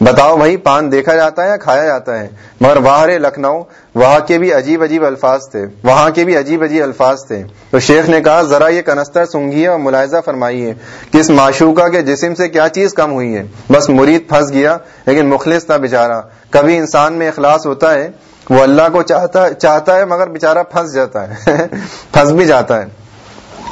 [SPEAKER 1] بتاؤ بھائی پان دیکھا جاتا ہے یا کھایا جاتا ہے؟ مگر باہر لکھنؤ، وہاں کے بھی عجیب عجیب الفاظ تھے۔ وہاں کے بھی عجیب عجیب الفاظ تھے۔ تو شیخ نے کہا، ذرا یہ کنستر سنگیے اور ملاحظہ فرمائیے کہ اس معشوقہ کے جسم سے کیا چیز کم ہوئی ہے۔ بس مرید پھنس گیا، لیکن مخلص تھا بےچارا کبھی انسان میں اخلاص ہوتا ہے، وہ اللہ کو چاہتا چاہتا ہے مگر بےچارا پھنس جاتا ہے۔ <laughs> پھنس بھی جاتا ہے۔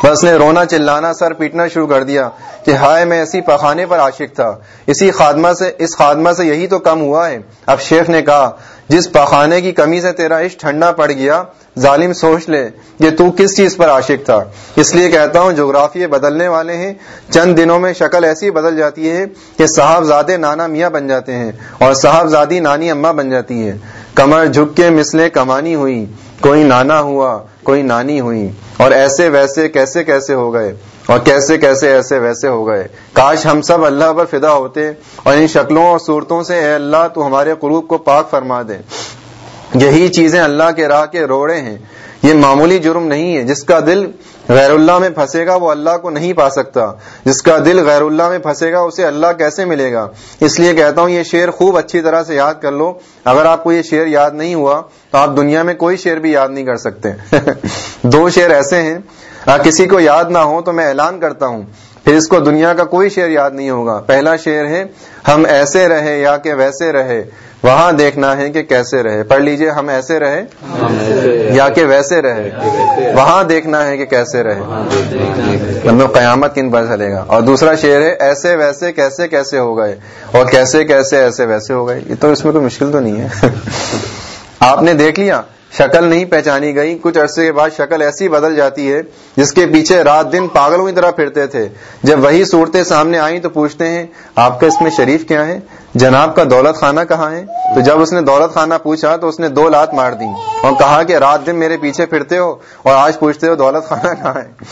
[SPEAKER 1] بس نے رونا چلانا سر پیٹنا شروع کر دیا کہ ہائے میں اسی پخانے پر عاشق تھا۔ اسی خادمہ سے، اس خادمہ سے یہی تو کم ہوا ہے۔ اب شیخ نے کہا، جس پخانے کی کمی سے تیرا عشق ٹھنڈا پڑ گیا، ظالم سوچ لے کہ تو کس چیز پر عاشق تھا۔ اس لیے کہتا ہوں جغرافیے بدلنے والے ہیں۔ چند دنوں میں شکل ایسی بدل جاتی ہے کہ صاحب زادے نانا میاں بن جاتے ہیں اور صاحب زادی نانی اماں بن جاتی ہے کمر جھک کے مسلیں کمانی ہوئی کوئی نانا ہوا، کوئی نانی ہوئی، اور ایسے ویسے کیسے کیسے ہو گئے، اور کیسے کیسے ایسے ویسے ہو گئے۔ کاش ہم سب اللہ پر فدا ہوتے اور ان شکلوں اور صورتوں سے اے اللہ تو ہمارے قلوب کو پاک فرما دے۔ یہی چیزیں اللہ کے راہ کے روڑے ہیں۔ یہ معمولی جرم نہیں ہے۔ جس کا دل غیر اللہ میں پھنسے گا، وہ اللہ کو نہیں پا سکتا۔ جس کا دل غیر اللہ میں پھنسے گا، اسے اللہ کیسے ملے گا؟ اس لیے کہتا ہوں، یہ شعر خوب اچھی طرح سے یاد کر لو۔ اگر آپ کو یہ شعر یاد نہیں ہوا، تو آپ دنیا میں کوئی شعر بھی یاد نہیں کر سکتے۔ <laughs> دو شعر ایسے ہیں۔ کسی کو یاد نہ ہو، تو میں اعلان کرتا ہوں۔ پھر اس کو دنیا کا کوئی شعر یاد نہیں ہوگا۔ پہلا شعر ہے، ہم ایسے رہے یا کہ ویسے رہے۔ وہاں دیکھنا ہے کہ کیسے رہے۔ پڑھ لیجیے، ہم ایسے رہے یا کہ ویسے رہے۔ وہاں دیکھنا ہے کہ کیسے رہے۔ مطلب قیامت کن پر چلے گا۔ اور دوسرا شعر ہے، ایسے ویسے کیسے کیسے ہو گئے۔ اور کیسے کیسے ایسے ویسے ہو گئے۔ یہ تو اس میں کوئی مشکل تو نہیں ہے۔ <laughs> آپ نے دیکھ لیا۔ شکل نہیں پہچانی گئی۔ کچھ عرصے کے بعد شکل ایسی بدل جاتی ہے جس کے پیچھے رات دن پاگلوں کی طرح پھرتے تھے۔ جب وہی صورتیں سامنے آئیں تو پوچھتے ہیں، آپ کا اس میں شریف کیا ہے؟ جناب کا دولت خانہ کہاں ہے؟ تو جب اس نے دولت خانہ پوچھا تو اس نے دو لات مار دی اور کہا کہ رات دن میرے پیچھے پھرتے ہو اور آج پوچھتے ہو دولت خانہ کہاں ہے؟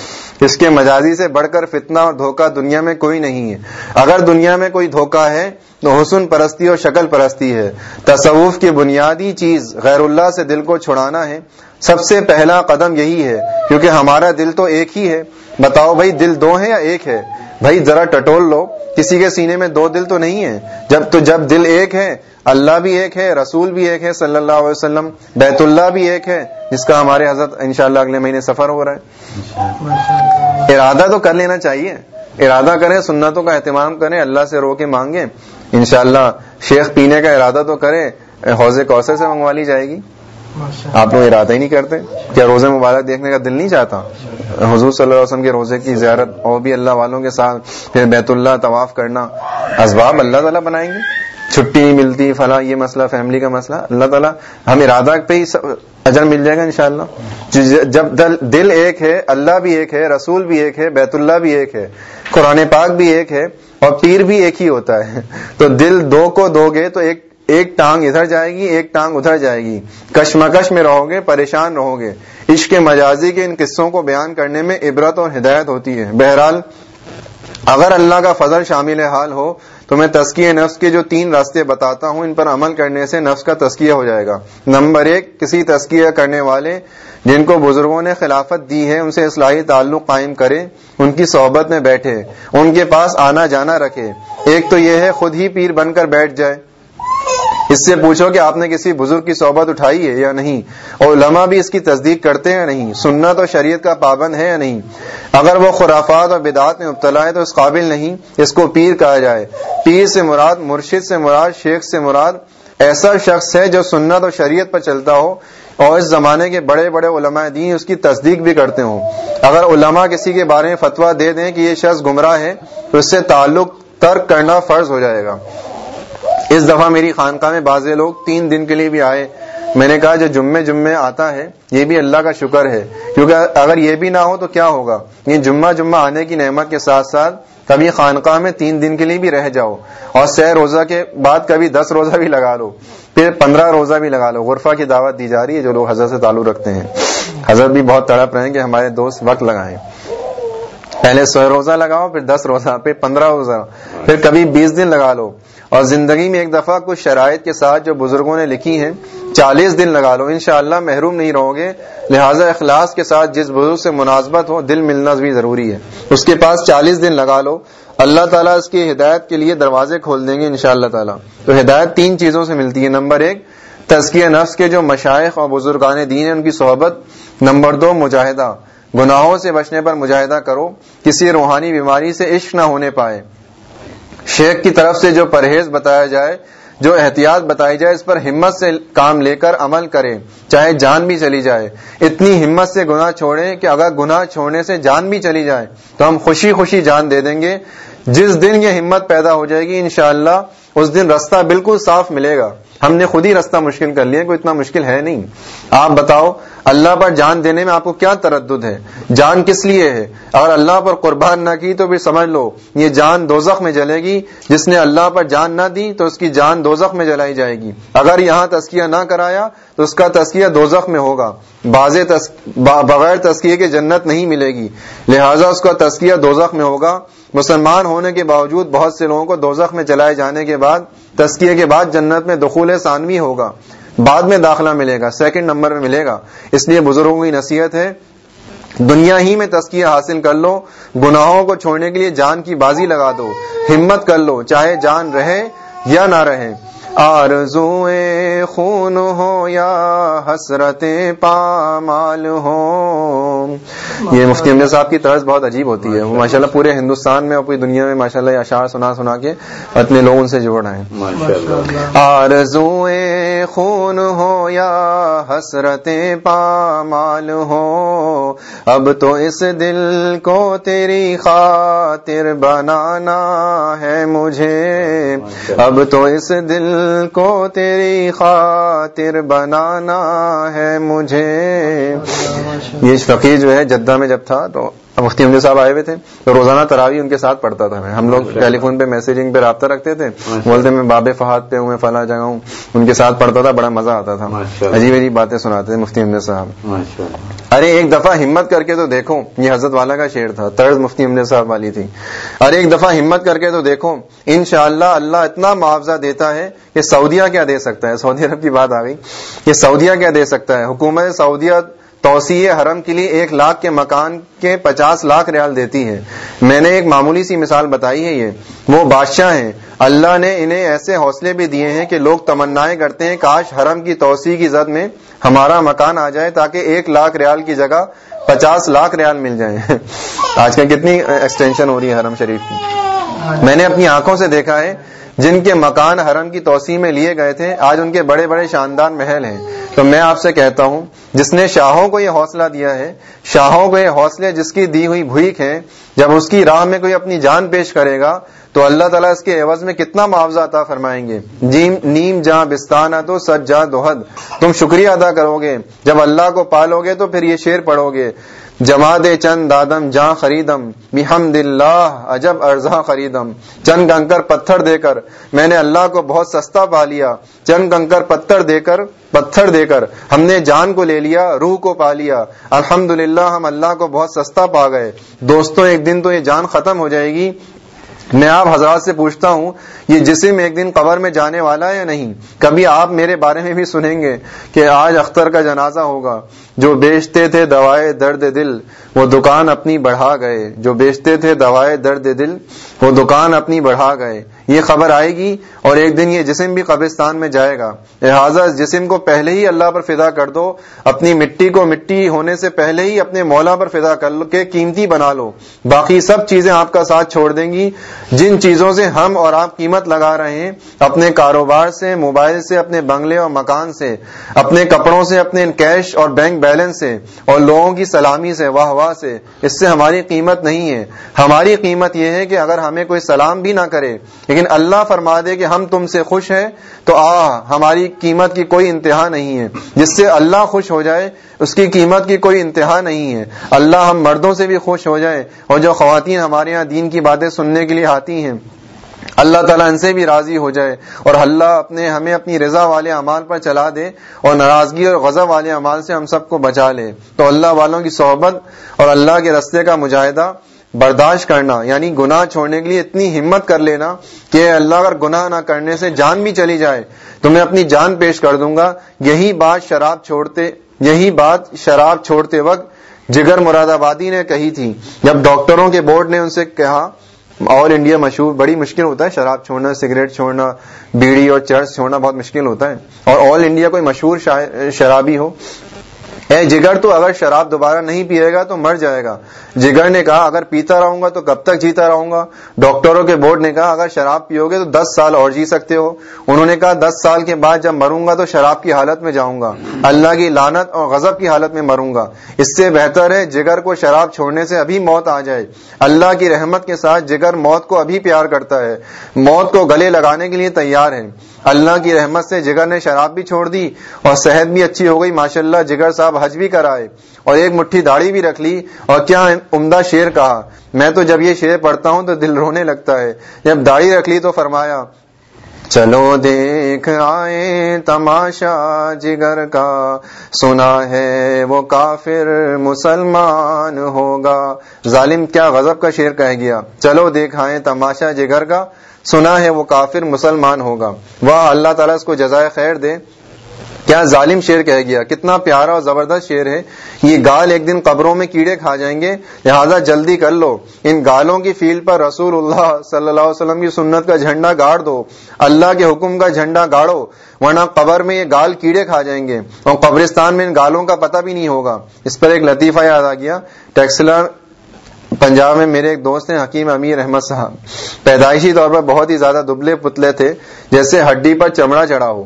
[SPEAKER 1] اس کے مجازی سے بڑھ کر فتنہ اور دھوکہ دنیا میں کوئی نہیں ہے۔ اگر دنیا میں کوئی دھوکہ ہے تو حسن پرستی اور شکل پرستی ہے۔ تصوف کی بنیادی چیز غیر اللہ سے دل کو چھڑانا ہے۔ سب سے پہلا قدم یہی ہے، کیونکہ ہمارا دل تو ایک ہی ہے۔ بتاؤ بھائی، دل دو ہے یا ایک ہے؟ بھائی، ذرا ٹٹول لو۔ کسی کے سینے میں دو دل تو نہیں ہے جب تو جب دل ایک ہے، اللہ بھی ایک ہے، رسول بھی ایک ہے، صلی اللہ علیہ وسلم، بیت اللہ بھی ایک ہے، جس کا ہمارے حضرت انشاءاللہ اگلے مہینے سفر ہو رہا ہے۔ ارادہ تو کر لینا چاہیے۔ ارادہ کریں، سنتوں کا اہتمام کریں، اللہ سے رو کے مانگیں۔ انشاءاللہ شیخ پینے کا ارادہ تو کریں، حوض کوثر سے منگوا لی جائے گی۔ آپ لوگ ارادہ ہی نہیں کرتے؟ کیا روزے مبارک دیکھنے کا دل نہیں چاہتا؟ حضور صلی اللہ علیہ وسلم کے روزے کی زیارت اور بھی اللہ والوں کے ساتھ، پھر بیت اللہ طواف کرنا، اسباب اللہ تعالیٰ بنائیں گے؟ چھٹی نہیں ملتی، فلاں یہ مسئلہ، فیملی کا مسئلہ، اللہ تعالیٰ ہم ارادہ پہ ہی اجر مل جائے گا انشاءاللہ۔ جب دل ایک ہے، اللہ بھی ایک ہے، رسول بھی ایک ہے، بیت اللہ بھی ایک ہے، قرآن پاک بھی ایک ہے اور پیر بھی ایک ہی ہوتا ہے۔ تو دل دو کو دو گے تو ایک ایک ٹانگ ادھر جائے گی، ایک ٹانگ ادھر جائے گی۔ کشمکش میں رہو گے، پریشان رہو گے۔ عشق مجازی کے ان قصوں کو بیان کرنے میں عبرت اور ہدایت ہوتی ہے۔ بہرحال، اگر اللہ کا فضل شامل حال ہو، تو میں تسکیہ نفس کے جو تین راستے بتاتا ہوں، ان پر عمل کرنے سے نفس کا تسکیہ ہو جائے گا۔ نمبر ایک، کسی تسکیہ کرنے والے جن کو بزرگوں نے خلافت دی ہے، ان سے اصلاحی تعلق قائم کرے، ان کی صحبت میں بیٹھے، ان کے پاس آنا جانا رکھے۔ ایک تو یہ ہے، خود ہی پیر بن کر بیٹھ جائے۔ اس سے پوچھو کہ آپ نے کسی بزرگ کی صحبت اٹھائی ہے یا نہیں؟ اور علماء بھی اس کی تصدیق کرتے ہیں یا نہیں؟ سنت اور شریعت کا پابند ہے یا نہیں؟ اگر وہ خرافات اور بدعات میں مبتلا ہے تو اس قابل نہیں، اس کو پیر کہا جائے۔ پیر سے مراد، مرشد سے مراد، شیخ سے مراد ایسا شخص ہے جو سنت اور شریعت پر چلتا ہو اور اس زمانے کے بڑے بڑے علماء دین اس کی تصدیق بھی کرتے ہوں۔ اگر علماء کسی کے بارے میں فتویٰ دے دیں کہ یہ شخص گمراہ ہے، تو اس سے تعلق ترک کرنا فرض ہو جائے گا۔ اس دفعہ میری خانقاہ میں بعض لوگ تین دن کے لیے بھی آئے۔ میں نے کہا جو جمعے جمعے آتا ہے، یہ بھی اللہ کا شکر ہے۔ کیونکہ اگر یہ بھی نہ ہو تو کیا ہوگا؟ یہ جمعہ جمعہ آنے کی نعمت کے ساتھ ساتھ کبھی خانقاہ میں تین دن کے لیے بھی رہ جاؤ۔ اور سہ روزہ کے بعد کبھی دس روزہ بھی لگا لو۔ پھر پندرہ روزہ بھی لگا لو۔ غرفہ کی دعوت دی جا رہی ہے جو لوگ حضرت سے تعلق رکھتے ہیں۔ حضرت بھی بہت تڑپ رہے ہیں کہ ہمارے دوست وقت لگائیں۔ پہلے سو روزہ لگاؤ، پھر دس روزہ، پھر پندرہ روزہ، پھر کبھی بیس دن لگا لو۔ اور زندگی میں ایک دفعہ کچھ شرائط کے ساتھ جو بزرگوں نے لکھی ہیں، چالیس دن لگا لو، انشاءاللہ محروم نہیں رہو گے۔ لہٰذا اخلاص کے ساتھ جس بزرگ سے مناسبت ہو، دل ملنا بھی ضروری ہے۔ اس کے پاس چالیس دن لگا لو۔ اللہ تعالیٰ اس کی ہدایت کے لیے دروازے کھول دیں گے ان اللہ تعالیٰ۔ تو ہدایت تین چیزوں سے ملتی ہے۔ نمبر ایک، تزکیہ نفس کے جو مشائق اور بزرگان دین ہیں، ان کی صحبت۔ نمبر دو، مجاہدہ۔ گناہوں سے بچنے پر مجاہدہ کرو۔ کسی روحانی بیماری سے عشق نہ ہونے پائے۔ شیخ کی طرف سے جو پرہیز بتایا جائے، جو احتیاط بتائی جائے، اس پر ہمت سے کام لے کر عمل کریں، چاہے جان بھی چلی جائے۔ اتنی ہمت سے گناہ چھوڑیں کہ اگر گناہ چھوڑنے سے جان بھی چلی جائے، تو ہم خوشی خوشی جان دے دیں گے۔ جس دن یہ ہمت پیدا ہو جائے گی، انشاءاللہ اس دن رستہ بالکل صاف ملے گا۔ ہم نے خود ہی رستہ مشکل کر لیا، کوئی اتنا مشکل ہے نہیں۔ آپ بتاؤ اللہ پر جان دینے میں آپ کو کیا تردد ہے؟ جان کس لیے ہے؟ اگر اللہ پر قربان نہ کی تو بھی سمجھ لو، یہ جان دوزخ میں جلے گی۔ جس نے اللہ پر جان نہ دی تو اس کی جان دوزخ میں جلائی جائے گی۔ اگر یہاں تسکیہ نہ کرایا تو اس کا تسکیہ دوزخ میں ہوگا۔ باز تس... بغیر تسکیے کے جنت نہیں ملے گی۔ لہٰذا اس کا تسکیہ دوزخ میں ہوگا۔ مسلمان ہونے کے باوجود بہت سے لوگوں کو دوزخ میں چلائے جانے کے بعد تسکیے کے بعد جنت میں دخول ثانوی ہوگا۔ بعد میں داخلہ ملے گا سیکنڈ نمبر میں ملے گا۔ اس لیے بزرگوں کی نصیحت ہے، دنیا ہی میں تسکیہ حاصل کر لو، گناہوں کو چھوڑنے کے لیے جان کی بازی لگا دو، ہمت کر لو، چاہے جان رہے یا نہ رہے۔ آرزویں خون ہو یا حسرت پامال ہو۔ یہ مفتی امجد صاحب کی طرز بہت عجیب ہوتی ہے۔ ماشاء اللہ پورے ہندوستان میں اور پوری دنیا میں ماشاء اللہ اشعار سنا سنا کے اپنے لوگ ان سے جوڑ رہے ہیں۔ آرزویں خون ہو یا حسرت پامال ہو۔ اب تو اس دل کو تیری خاطر بنانا ہے مجھے۔ اب تو اس دل کو تیری خاطر بنانا ہے مجھے۔ یہ فقیر جو ہے جدہ میں جب تھا تو مفتی امجد صاحب آئے ہوئے تھے تو روزانہ تراوی ان کے ساتھ پڑھتا تھا میں۔ ہم لوگ ٹیلی فون پہ میسجنگ پہ رابطہ رکھتے تھے۔ بولتے میں باب فہاد پہ ہوں فلاں جگہ ہوں۔ ان کے ساتھ پڑھتا تھا بڑا مزہ آتا تھا۔ عجیب عجیب باتیں سناتے تھے مفتی امجد صاحب۔ ارے ایک دفعہ ہمت کر کے تو دیکھو یہ حضرت والا کا شعر تھا طرز مفتی امجد صاحب والی تھی۔ ارے ایک دفعہ ہمت کر کے تو دیکھو ان اللہ اللہ اتنا معاوضہ دیتا ہے کہ سعودیہ کیا دے سکتا ہے۔ سعودی عرب کی بات آ گئی۔ کہ سعودیہ کیا دے سکتا ہے؟ حکومت سعودیہ توسیع حرم کے لیے ایک لاکھ کے مکان کے پچاس لاکھ ریال دیتی ہے میں نے ایک معمولی سی مثال بتائی ہے یہ۔ وہ بادشاہ ہیں۔ اللہ نے انہیں ایسے حوصلے بھی دیے ہیں کہ لوگ تمنائیں کرتے ہیں، کاش حرم کی توسیع کی زد میں ہمارا مکان آ جائے تاکہ ایک لاکھ ریال کی جگہ پچاس لاکھ ریال مل جائے <laughs> آج کل کتنی ایکسٹینشن ہو رہی ہے حرم شریف کی۔ میں نے اپنی آنکھوں سے دیکھا ہے جن کے مکان حرم کی توسیع میں لیے گئے تھے، آج ان کے بڑے بڑے شاندار محل ہیں۔ تو میں آپ سے کہتا ہوں، جس نے شاہوں کو یہ حوصلہ دیا ہے، شاہوں کو یہ حوصلے جس کی دی ہوئی بھوک ہے جب اس کی راہ میں کوئی اپنی جان پیش کرے گا، تو اللہ تعالیٰ اس کے عوض میں کتنا معاوضہ عطا فرمائیں گے۔ جیم، نیم جہاں بستانہ تو سچ جہاں دوحد تم شکریہ ادا کرو گے۔ جب اللہ کو پالو گے تو پھر یہ شیر پڑھو گے۔ جماد چند دادم جہاں خریدم، بحمد اللہ، عجب ارزاں خریدم۔ چند کنکر پتھر دے کر، میں نے اللہ کو بہت سستا پا لیا۔ چند کنکر پتھر دے کر، پتھر دے کر، ہم نے جان کو لے لیا، روح کو پا لیا۔ الحمد ہم اللہ کو بہت سستا پا گئے۔ دوستوں ایک دن تو یہ جان ختم ہو جائے گی۔ میں آپ حضرات سے پوچھتا ہوں، یہ جسم ایک دن قبر میں جانے والا ہے یا نہیں؟ کبھی آپ میرے بارے میں بھی سنیں گے کہ آج اختر کا جنازہ ہوگا۔ جو بیچتے تھے دوائے درد دل، وہ دکان اپنی بڑھا گئے۔ جو بیچتے تھے دوائے درد دل، وہ دکان اپنی بڑھا گئے۔ یہ خبر آئے گی اور ایک دن یہ جسم بھی قبرستان میں جائے گا۔ لہٰذا اس جسم کو پہلے ہی اللہ پر فدا کر دو، اپنی مٹی کو مٹی ہونے سے پہلے ہی اپنے مولا پر فدا کر لو کہ قیمتی بنا لو۔ باقی سب چیزیں آپ کا ساتھ چھوڑ دیں گی۔ جن چیزوں سے ہم اور آپ قیمت لگا رہے ہیں، اپنے کاروبار سے، موبائل سے، اپنے بنگلے اور مکان سے، اپنے کپڑوں سے، اپنے کیش اور بینک بیلنس سے، اور لوگوں کی سلامی سے، واہ واہ سے۔ اس سے ہماری قیمت نہیں ہے۔ ہماری قیمت یہ ہے کہ اگر ہمیں کوئی سلام بھی نہ کرے لیکن اللہ فرما دے کہ ہم تم سے خوش ہیں تو آ، ہماری قیمت کی کوئی انتہا نہیں ہے۔ جس سے اللہ خوش ہو جائے، اس کی قیمت کی کوئی انتہا نہیں ہے۔ اللہ ہم مردوں سے بھی خوش ہو جائے اور جو خواتین ہمارے یہاں دین کی باتیں سننے کے لیے آتی ہیں، اللہ تعالیٰ ان سے بھی راضی ہو جائے اور اللہ اپنے، ہمیں اپنی رضا والے اعمال پر چلا دے اور ناراضگی اور غضب والے اعمال سے ہم سب کو بچا لے۔ تو اللہ والوں کی صحبت اور اللہ کے رستے کا مجاہدہ برداشت کرنا یعنی گناہ چھوڑنے کے لیے اتنی ہمت کر لینا کہ اللہ اگر گناہ نہ کرنے سے جان بھی چلی جائے، تو میں اپنی جان پیش کر دوں گا۔ یہی بات شراب چھوڑتے، یہی بات شراب چھوڑتے وقت جگر مراد آبادی نے کہی تھی۔ جب ڈاکٹروں کے بورڈ نے ان سے کہا، آل انڈیا مشہور، بڑی مشکل ہوتا ہے شراب چھوڑنا، سگریٹ چھوڑنا، بیڑی اور چرس چھوڑنا بہت مشکل ہوتا ہے۔ اور آل انڈیا کوئی مشہور شرابی ہو اے جگر تو اگر شراب دوبارہ نہیں پیے گا تو مر جائے گا۔ جگر نے کہا، اگر پیتا رہوں گا تو کب تک جیتا رہوں گا؟ ڈاکٹروں کے بورڈ نے کہا، اگر شراب پیو گے تو دس سال اور جی سکتے ہو۔ انہوں نے کہا، دس سال کے بعد جب مروں گا تو شراب کی حالت میں جاؤں گا۔ اللہ کی لانت اور غضب کی حالت میں مروں گا۔ اس سے بہتر ہے، جگر کو شراب چھوڑنے سے ابھی موت آ جائے۔ اللہ کی رحمت کے ساتھ جگر موت کو ابھی پیار کرتا ہے۔ موت کو گلے لگانے کے لیے تیار ہے اللہ کی رحمت سے جگر نے شراب بھی چھوڑ دی اور صحت بھی اچھی ہو گئی ماشاء اللہ جگر صاحب حج بھی کرائے اور ایک مٹھی داڑھی بھی رکھ لی اور کیا عمدہ شیر کہا۔ میں تو جب یہ شیر پڑھتا ہوں تو دل رونے لگتا ہے۔ جب داڑھی رکھ لی تو فرمایا، چلو دیکھ آئے تماشا جگر کا، سنا ہے وہ کافر مسلمان ہوگا۔ ظالم کیا غضب کا شیر کہہ گیا۔ چلو دیکھ آئے تماشا جگر کا۔ سنا ہے وہ کافر مسلمان ہوگا۔ وہ اللہ تعالیٰ اس کو جزائے خیر دے۔ کیا ظالم شیر کہہ گیا؟ کتنا پیارا اور زبردست شیر ہے۔ یہ گال ایک دن قبروں میں کیڑے کھا جائیں گے۔ لہٰذا جلدی کر لو۔ ان گالوں کی فیل پر رسول اللہ صلی اللہ علیہ وسلم کی سنت کا جھنڈا گاڑ دو۔ اللہ کے حکم کا جھنڈا گاڑو، ورنہ قبر میں یہ گال کیڑے کھا جائیں گے۔ اور قبرستان میں ان گالوں کا پتہ بھی نہیں ہوگا۔ اس پر ایک لطیفہ یاد آ گیا۔ ٹیکسلر پنجاب میں میرے ایک دوست ہیں، حکیم امیر احمد صاحب۔ پیدائشی طور پر بہت ہی زیادہ دبلے پتلے تھے، جیسے ہڈی پر چمڑا چڑھا ہو۔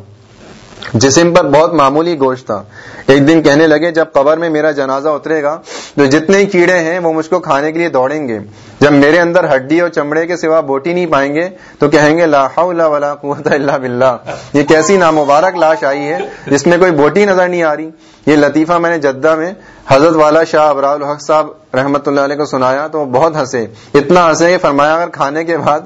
[SPEAKER 1] جسم پر بہت معمولی گوشت تھا۔ ایک دن کہنے لگے، جب قبر میں میرا جنازہ اترے گا، تو جتنے کیڑے ہیں، وہ مجھ کو کھانے کے لیے دوڑیں گے۔ جب میرے اندر ہڈی اور چمڑے کے سوا بوٹی نہیں پائیں گے، تو کہیں گے، لا حول ولا قوت الا باللہ۔ یہ کیسی نامبارک لاش آئی ہے، جس میں کوئی بوٹی نظر نہیں آ رہی۔ یہ لطیفہ میں نے جدہ میں حضرت والا شاہ ابرال الحق صاحب رحمت اللہ علیہ کو سنایا، تو وہ بہت ہنسے۔ اتنا ہنسے کہ فرمایا، اگر کھانے کے بعد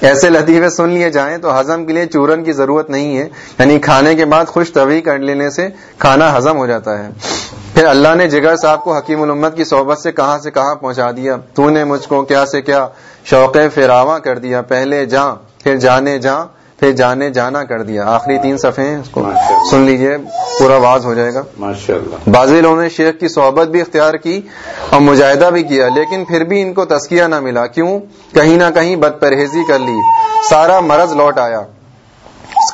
[SPEAKER 1] ایسے لطیفے سن لیے جائیں تو ہضم کے لیے چورن کی ضرورت نہیں ہے۔ یعنی کھانے کے بعد خوش طوی کر لینے سے کھانا ہضم ہو جاتا ہے۔ پھر اللہ نے جگر صاحب کو حکیم الامت کی صحبت سے کہاں سے کہاں پہنچا دیا۔ تو نے مجھ کو کیا سے کیا شوق فراواں کر دیا۔ پہلے جاں، پھر جانے جاں پھر جانے جانا کر دیا۔ آخری تین صفحے ہیں اس کو سن لیجیے پورا واز ہو جائے گا۔ بازی لوگوں نے شیخ کی صحبت بھی اختیار کی اور مجاہدہ بھی کیا لیکن پھر بھی ان کو تسکیہ نہ ملا۔ کیوں؟ کہیں نہ کہیں بد پرہیزی کر لی سارا مرض لوٹ آیا۔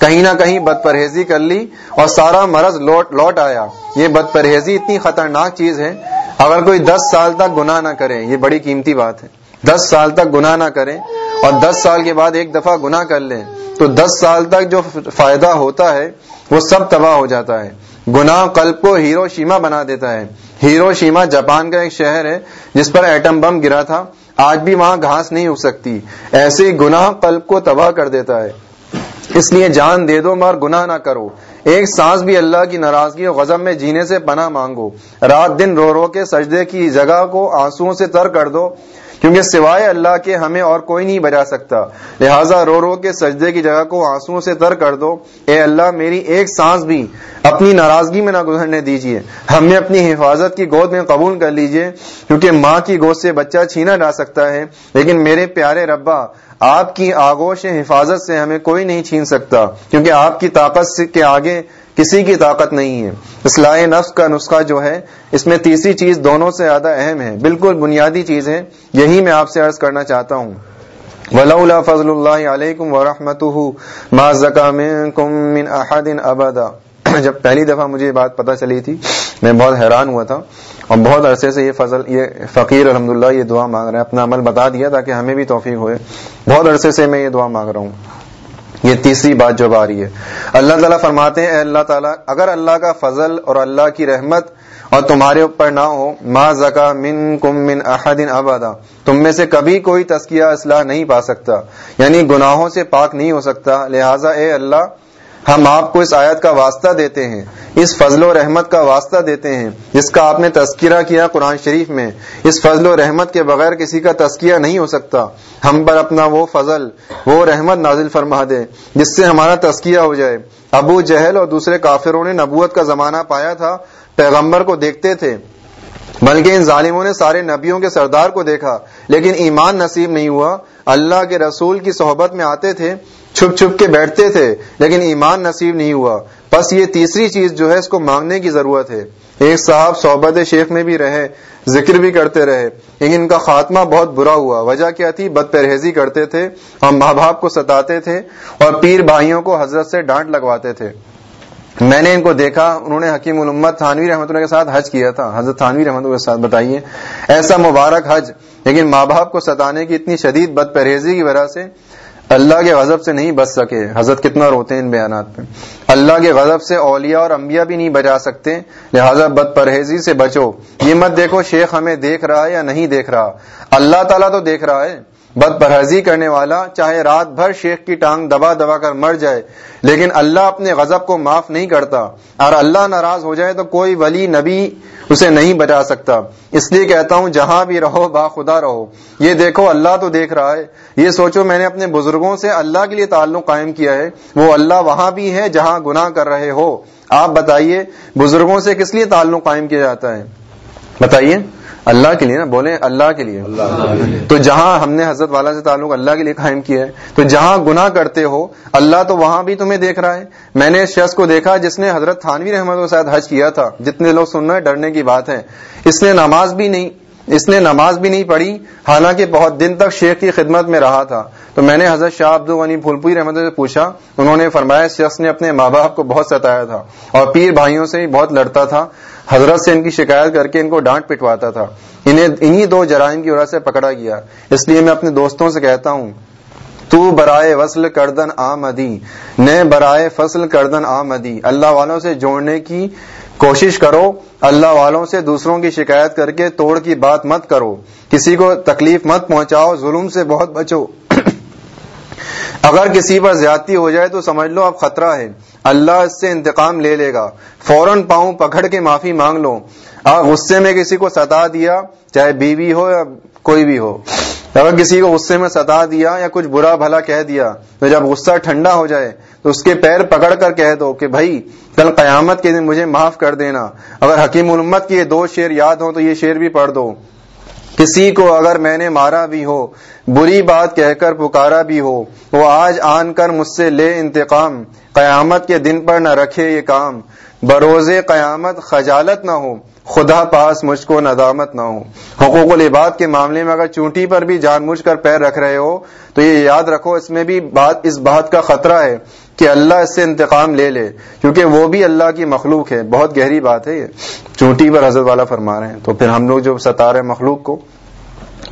[SPEAKER 1] کہیں نہ کہیں بد پرہیزی کر لی اور سارا مرض لوٹ لوٹ آیا۔ یہ بد پرہیزی اتنی خطرناک چیز ہے۔ اگر کوئی دس سال تک گناہ نہ کرے یہ بڑی قیمتی بات ہے۔ دس سال تک گناہ نہ کریں اور دس سال کے بعد ایک دفعہ گناہ کر لیں تو دس سال تک جو فائدہ ہوتا ہے وہ سب تباہ ہو جاتا ہے۔ گناہ قلب کو ہیرو شیما بنا دیتا ہے۔ ہیرو شیما جاپان کا ایک شہر ہے جس پر ایٹم بم گرا تھا۔ آج بھی وہاں گھاس نہیں اگ سکتی۔ ایسے گناہ قلب کو تباہ کر دیتا ہے۔ اس لیے جان دے دو مار گناہ نہ کرو۔ ایک سانس بھی اللہ کی ناراضگی اور غزم میں جینے سے پناہ مانگو۔ رات دن رو رو کے سجدے کی جگہ کو آنسو سے تر کر دو۔ کیونکہ سوائے اللہ کے ہمیں اور کوئی نہیں بجا سکتا۔ لہٰذا رو رو کے سجدے کی جگہ کو آنسو سے تر کر دو۔ اے اللہ، میری ایک سانس بھی اپنی ناراضگی میں نہ گزرنے دیجیے ہمیں اپنی حفاظت کی گود میں قبول کر لیجیے کیونکہ ماں کی گود سے بچہ چھینا جا سکتا ہے۔ لیکن میرے پیارے ربا، آپ کی آگوش حفاظت سے ہمیں کوئی نہیں چھین سکتا، کیونکہ آپ کی طاقت کے آگے کسی کی طاقت نہیں ہے۔ اصلاح نفس کا نسخہ جو ہے، اس میں تیسری چیز دونوں سے زیادہ اہم ہے۔ بالکل بنیادی چیز ہے۔ یہی میں آپ سے عرض کرنا چاہتا ہوں۔ ولولا فضل اللہ علیکم ورحمۃ ما زکا منکم من احد ابدا <coughs> جب پہلی دفعہ مجھے یہ بات پتہ چلی تھی، میں بہت حیران ہوا تھا۔ اور بہت عرصے سے یہ فضل، یہ فقیر الحمدللہ یہ دعا مانگ رہے ہیں۔ اپنا عمل بتا دیا تاکہ ہمیں بھی توفیق ہوئے۔ بہت عرصے سے میں یہ دعا مانگ رہا ہوں۔ یہ تیسری بات جو آ رہی ہے۔ اللہ تعالیٰ فرماتے ہیں، اے اللہ تعالیٰ، اگر اللہ کا فضل اور اللہ کی رحمت اور تمہارے اوپر نہ ہو، ما زکا من کم من احدین ابادا تم میں سے کبھی کوئی تسکیہ اصلاح نہیں پا سکتا یعنی گناہوں سے پاک نہیں ہو سکتا۔ لہٰذا اے اللہ ہم آپ کو اس آیت کا واسطہ دیتے ہیں، اس فضل و رحمت کا واسطہ دیتے ہیں، جس کا آپ نے تذکرہ کیا قرآن شریف میں۔ اس فضل و رحمت کے بغیر کسی کا تذکیہ نہیں ہو سکتا۔ ہم پر اپنا وہ فضل، وہ رحمت نازل فرما دے، جس سے ہمارا تذکیہ ہو جائے۔ ابو جہل اور دوسرے کافروں نے نبوت کا زمانہ پایا تھا، پیغمبر کو دیکھتے تھے۔ بلکہ ان ظالموں نے سارے نبیوں کے سردار کو دیکھا، لیکن ایمان نصیب نہیں ہوا۔ اللہ کے رسول کی صحبت میں آتے تھے، چھپ چھپ کے بیٹھتے تھے، لیکن ایمان نصیب نہیں ہوا۔ بس یہ تیسری چیز جو ہے، اس کو مانگنے کی ضرورت ہے۔ ایک صاحب صحبت شیخ میں بھی رہے، ذکر بھی کرتے رہے، لیکن ان کا خاتمہ بہت برا ہوا۔ وجہ کیا تھی؟ بد پرہیزی کرتے تھے، ہم ماں باپ کو ستاتے تھے اور پیر بھائیوں کو حضرت سے ڈانٹ لگواتے تھے۔ میں نے ان کو دیکھا، انہوں نے حکیم الامت تھانوی رحمۃ اللہ کے ساتھ حج کیا تھا۔ حضرت تھانوی رحمۃ اللہ کے ساتھ، بتائیے۔ ایسا مبارک حج لیکن ماں باپ کو ستانے کی اتنی شدید بد پرہیزی کی وجہ سے اللہ کے غضب سے نہیں بچ سکے۔ حضرت کتنا روتے ہیں ان بیانات پہ اللہ کے غضب سے اولیاء اور انبیاء بھی نہیں بچا سکتے۔ لہذا بد پرہیزی سے بچو۔ یہ مت دیکھو شیخ ہمیں دیکھ رہا ہے یا نہیں دیکھ رہا۔ اللہ تعالیٰ تو دیکھ رہا ہے۔ بد پرہیزی کرنے والا، چاہے رات بھر شیخ کی ٹانگ دبا دبا کر مر جائے، لیکن اللہ اپنے غضب کو معاف نہیں کرتا۔ اور اللہ ناراض ہو جائے تو کوئی ولی نبی اسے نہیں بچا سکتا۔ اس لیے کہتا ہوں، جہاں بھی رہو، با خدا رہو۔ یہ دیکھو، اللہ تو دیکھ رہا ہے۔ یہ سوچو، میں نے اپنے بزرگوں سے اللہ کے لیے تعلق قائم کیا ہے۔ وہ اللہ وہاں بھی ہے جہاں گناہ کر رہے ہو۔ آپ بتائیے، بزرگوں سے کس لیے تعلق قائم کیا جاتا ہے؟ بتائیے۔ اللہ کے لیے نا بولے اللہ کے لیے۔ تو جہاں ہم نے حضرت والا سے تعلق اللہ کے لیے قائم کیا ہے تو جہاں گناہ کرتے ہو اللہ تو وہاں بھی تمہیں دیکھ رہا ہے۔ میں نے اس شخص کو دیکھا جس نے حضرت تھانوی رحمت کے ساتھ حج کیا تھا۔ جتنے لوگ سن رہے ڈرنے کی بات ہے۔ اس نے نماز بھی نہیں اس نے نماز بھی نہیں پڑھی حالانکہ بہت دن تک شیخ کی خدمت میں رہا تھا۔ تو میں نے حضرت شاہ عبد الغنی پھولپوئی رحمت سے پوچھا انہوں نے فرمایا اس شخص نے اپنے ماں باپ کو بہت ستایا تھا اور پیر بھائیوں سے بہت لڑتا تھا۔ حضرت سے ان کی شکایت کر کے ان کو ڈانٹ پٹواتا تھا۔ انہیں انہی دو جرائم کی وجہ سے پکڑا گیا۔ اس لیے میں اپنے دوستوں سے کہتا ہوں، تو برائے وصل کردن آمدی نے برائے فصل کردن آمدی۔ اللہ والوں سے جوڑنے کی کوشش کرو، اللہ والوں سے دوسروں کی شکایت کر کے توڑ کی بات مت کرو۔ کسی کو تکلیف مت پہنچاؤ، ظلم سے بہت بچو۔ <coughs> اگر کسی پر زیادتی ہو جائے تو سمجھ لو اب خطرہ ہے۔ اللہ اس سے انتقام لے لے گا۔ فوراً پاؤں پکڑ کے معافی مانگ لو اگر غصے میں کسی کو ستا دیا، چاہے بیوی ہو یا کوئی بھی ہو۔ اگر کسی کو غصے میں ستا دیا یا کچھ برا بھلا کہہ دیا، تو جب غصہ ٹھنڈا ہو جائے، تو اس کے پیر پکڑ کر کہہ دو کہ بھائی، کل قیامت کے دن مجھے معاف کر دینا۔ اگر حکیم الامت کے یہ دو شیر یاد ہوں تو یہ شیر بھی پڑھ دو۔ کسی کو اگر میں نے مارا بھی ہو، بری بات کہہ کر پکارا بھی ہو، وہ آج آن کر مجھ سے لے انتقام، قیامت کے دن پر نہ رکھے یہ کام۔ بروز قیامت خجالت نہ ہو، خدا پاس مجھ کو ندامت نہ ہو۔ حقوق العباد کے معاملے میں اگر چونٹی پر بھی جان مجھ کر پیر رکھ رہے ہو، تو یہ یاد رکھو، اس میں بھی بات، اس بات کا خطرہ ہے۔ کہ اللہ اس سے انتقام لے لے، کیونکہ وہ بھی اللہ کی مخلوق ہے۔ بہت گہری بات ہے یہ۔ چونٹی پر حضرت والا فرما رہے ہیں۔ تو پھر ہم لوگ جو ستا رہے ہیں مخلوق کو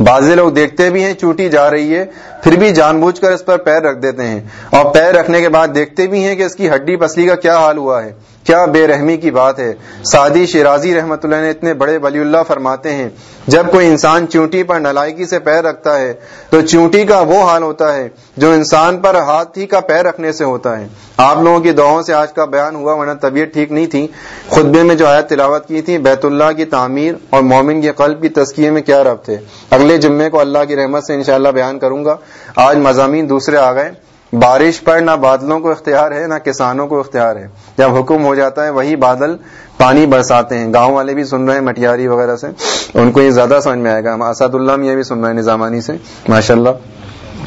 [SPEAKER 1] بعض لوگ دیکھتے بھی ہیں چوٹی جا رہی ہے، پھر بھی جان بوجھ کر اس پر پیر رکھ دیتے ہیں۔ اور پیر رکھنے کے بعد دیکھتے بھی ہیں کہ اس کی ہڈی پسلی کا کیا حال ہوا ہے۔ کیا بے رحمی کی بات ہے؟ سعدی شیرازی رحمت اللہ نے اتنے بڑے ولی اللہ فرماتے ہیں، جب کوئی انسان چونٹی پر نلائکی سے پیر رکھتا ہے، تو چونٹی کا وہ حال ہوتا ہے جو انسان پر ہاتھ ہی کا پیر رکھنے سے ہوتا ہے۔ آپ لوگوں کی دعاؤں سے آج کا بیان ہوا، ورنہ طبیعت ٹھیک نہیں تھی۔ خطبے میں جو آیت تلاوت کی تھی، بیت اللہ کی تعمیر اور مومن کے قلب کی تسکیے میں کیا رب تھے؟ اگلے جمعے کو اللہ کی رحمت سے انشاءاللہ بیان کروں گا۔ آج مضامین دوسرے آ گئے۔ بارش پر نہ بادلوں کو اختیار ہے، نہ کسانوں کو اختیار ہے۔ جب حکم ہو جاتا ہے، وہی بادل پانی برساتے ہیں۔ گاؤں والے بھی سن رہے ہیں مٹیاری وغیرہ سے۔ ان کو یہ زیادہ سمجھ میں آئے گا۔ اسد اللہ میں یہ بھی سن رہے ہیں نظامانی سے۔ ماشاء اللہ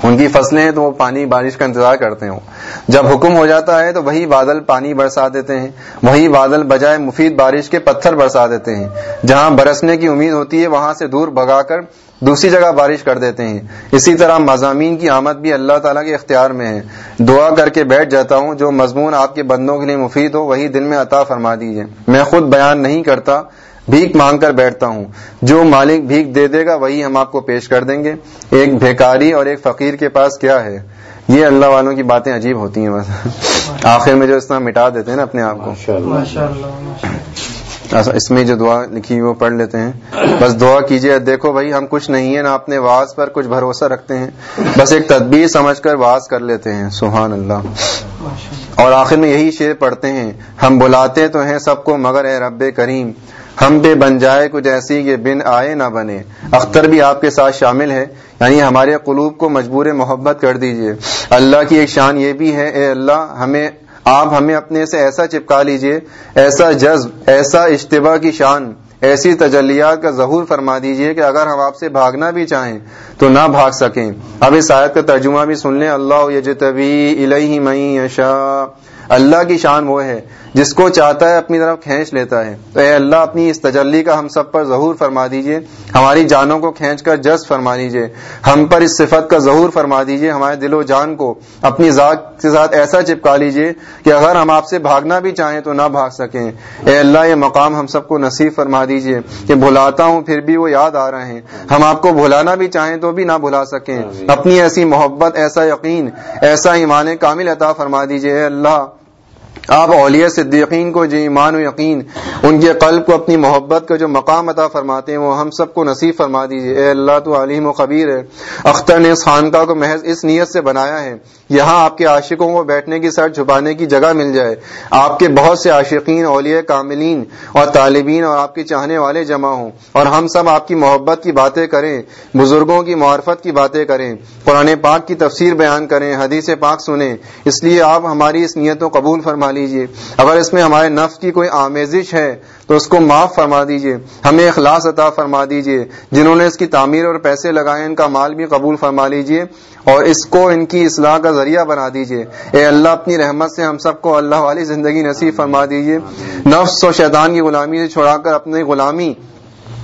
[SPEAKER 1] ان کی فصلیں ہیں تو وہ پانی بارش کا انتظار کرتے ہوں۔ جب حکم ہو جاتا ہے تو وہی بادل پانی برسا دیتے ہیں۔ وہی بادل بجائے مفید بارش کے پتھر برسا دیتے ہیں۔ جہاں برسنے کی امید ہوتی ہے، وہاں سے دور بھگا کر دوسری جگہ بارش کر دیتے ہیں۔ اسی طرح مضامین کی آمد بھی اللہ تعالیٰ کے اختیار میں ہے۔ دعا کر کے بیٹھ جاتا ہوں، جو مضمون آپ کے بندوں کے لیے مفید ہو، وہی دل میں عطا فرما دیجیے میں خود بیان نہیں کرتا بھیک مانگ کر بیٹھتا ہوں۔ جو مالک بھیک دے دے گا وہی ہم آپ کو پیش کر دیں گے۔ ایک بھیکاری اور ایک فقیر کے پاس کیا ہے؟ یہ اللہ والوں کی باتیں عجیب ہوتی ہیں بس۔ آخر میں جو اس طرح مٹا دیتے ہیں نا اپنے آپ کو۔ اس میں جو دعا لکھی وہ پڑھ لیتے ہیں۔ بس دعا کیجیے دیکھو بھائی ہم کچھ نہیں ہیں نہ اپنے واز پر کچھ بھروسہ رکھتے ہیں۔ بس ایک تدبیر سمجھ کر واز کر لیتے ہیں۔ سبحان اللہ۔ اور آخر میں یہی شعر پڑھتے ہیں۔ ہم بلاتے تو ہیں سب کو مگر اے رب کریم ہم پہ بن جائے، کچھ ایسی کہ بن آئے نہ بنے۔ اختر بھی آپ کے ساتھ شامل ہے۔ یعنی ہمارے قلوب کو مجبور محبت کر دیجیے۔ اللہ کی ایک شان یہ بھی ہے، اے اللہ، ہمیں، آپ ہمیں اپنے سے ایسا چپکا لیجیے، ایسا جذب، ایسا اجتباع کی شان، ایسی تجلیات کا ظہور فرما دیجیے کہ اگر ہم آپ سے بھاگنا بھی چاہیں تو نہ بھاگ سکیں۔ اب اس آیت کا ترجمہ بھی سن لیں۔ اللہ یجتبی الیہ من یشاء۔ اللہ کی شان وہ ہے جس کو چاہتا ہے اپنی طرف کھینچ لیتا ہے۔ تو اے اللہ اپنی اس تجلی کا ہم سب پر ظہور فرما دیجیے۔ ہماری جانوں کو کھینچ کر جذب فرما دیجیے۔ ہم پر اس صفت کا ظہور فرما دیجیے ہمارے دل و جان کو اپنی ذات کے ساتھ ایسا چپکا لیجیے کہ اگر ہم آپ سے بھاگنا بھی چاہیں تو نہ بھاگ سکیں۔ اے اللہ یہ مقام ہم سب کو نصیب فرما دیجیے کہ بھلاتا ہوں پھر بھی وہ یاد آ رہے ہیں۔ ہم آپ کو بھلانا بھی چاہیں تو بھی نہ بھلا سکیں۔ اپنی ایسی محبت ایسا یقین ایسا ایمان کامل عطا فرما دیجیے۔ اے اللہ آپ اولیاء صدیقین کو جو ایمان و یقین، ان کے قلب کو، اپنی محبت کا جو مقام عطا فرماتے ہیں، وہ ہم سب کو نصیب فرما دیجیے اے اللہ، تو علیم و خبیر ہے۔ اختر نے اس خانقاہ کو محض اس نیت سے بنایا ہے۔ یہاں آپ کے عاشقوں کو بیٹھنے کی، سر چھپانے کی جگہ مل جائے۔ آپ کے بہت سے عاشقین، اولیاء کاملین اور طالبین اور آپ کے چاہنے والے جمع ہوں۔ اور ہم سب آپ کی محبت کی باتیں کریں، بزرگوں کی معرفت کی باتیں کریں۔ قرآن پاک کی تفسیر بیان کریں، حدیث پاک سنیں۔ اس لیے آپ ہماری اس نیت کو قبول فرما لیجیے اگر اس میں ہمارے نفس کی کوئی آمیزش ہے، تو اس کو معاف فرما دیجیے ہمیں اخلاص عطا فرما دیجیے جنہوں نے اس کی تعمیر اور پیسے لگائے، ان کا مال بھی قبول فرما لیجیے اور اس کو ان کی اصلاح کا ذریعہ بنا دیجیے اے اللہ، اپنی رحمت سے ہم سب کو اللہ والی زندگی نصیب فرما دیجیے نفس و شیطان کی غلامی سے چھوڑا کر اپنی غلامی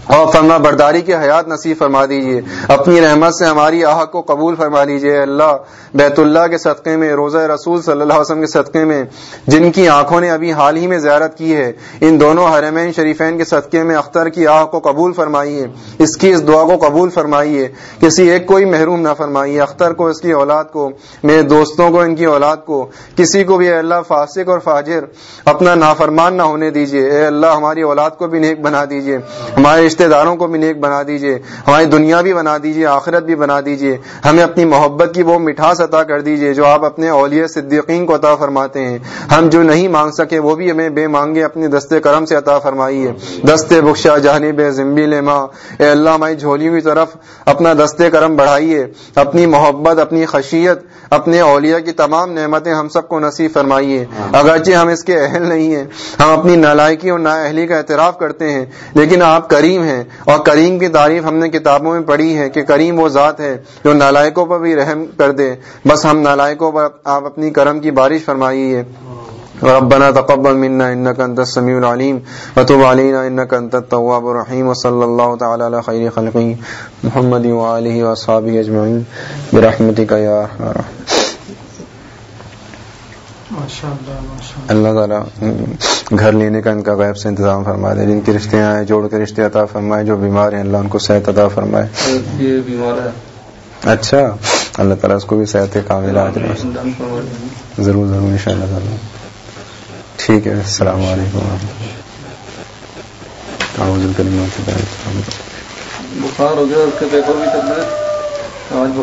[SPEAKER 1] اور فرما برداری کی حیات نصیب فرما دیجیے اپنی رحمت سے ہماری آہ کو قبول فرما دیجیے اللہ، بیت اللہ کے صدقے میں، روزہ رسول صلی اللہ علیہ وسلم کے صدقے میں، جن کی آنکھوں نے ابھی حال ہی میں زیارت کی ہے، ان دونوں حرمین شریفین کے صدقے میں اختر کی آہ کو قبول فرمائیے۔ اس کی اس دعا کو قبول فرمائیے۔ کسی ایک کوئی محروم نہ فرمائیے۔ اختر کو، اس کی اولاد کو، میرے دوستوں کو، ان کی اولاد کو۔ کسی کو بھی اے اللہ فاسق اور فاجر، اپنا نافرمان نہ ہونے دیجیے اے اللہ، ہماری اولاد کو بھی نیک بنا دیجیے ہمارے رشتہ داروں کو بھی نیک بنا دیجیے ہماری دنیا بھی بنا دیجیے آخرت بھی بنا دیجیے ہمیں اپنی محبت کی وہ مٹھاس عطا کر دیجیے جو آپ اپنے اولیاء صدیقین کو عطا فرماتے ہیں۔ ہم جو نہیں مانگ سکے وہ بھی ہمیں بے مانگے اپنے دستے کرم سے عطا فرمائیے دستے بخشا، جانب زمبی لما اے اللہ، ہماری جھولیوں کی طرف اپنا دستے کرم بڑھائیے اپنی محبت، اپنی خشیت، اپنے اولیاء کی تمام نعمتیں ہم سب کو نصیب فرمائیے اگرچہ ہم اس کے اہل نہیں ہیں، ہم اپنی نالائکی اور نا اہلی کا اعتراف کرتے ہیں، لیکن آپ کریم ہیں۔ اور کریم کی تعریف ہم نے کتابوں میں پڑھی ہے کہ کریم وہ ذات ہے جو نالائکوں پر بھی رحم کر دے۔ بس ہم نالائکوں پر آپ اپنی کرم کی بارش فرمائیے ربنا تقبل منا انك انت السميع العليم وتب علينا انك انت التواب الرحيم وصلى الله تعالى على خير خلقه محمد واله واصحابه اجمعين برحمتك يا ارحم الراحمين اللہ تعالیٰ گھر لینے کا ان کا غیب سے انتظام فرما دے جن کی رشتے آئے جوڑ کے رشتے عطا فرمائے جو بیمار ہیں اللہ ان کو صحت عطا فرمائے۔
[SPEAKER 4] یہ بیمار ہے۔
[SPEAKER 1] اچھا اللہ تعالیٰ اس کو بھی صحت کامل آ جائے ضرور ضرور ان شاء اللہ تعالیٰ ٹھیک ہے السلام علیکم
[SPEAKER 4] بخار ہو گیا اس کے پیپر بھی کرنا ہے آج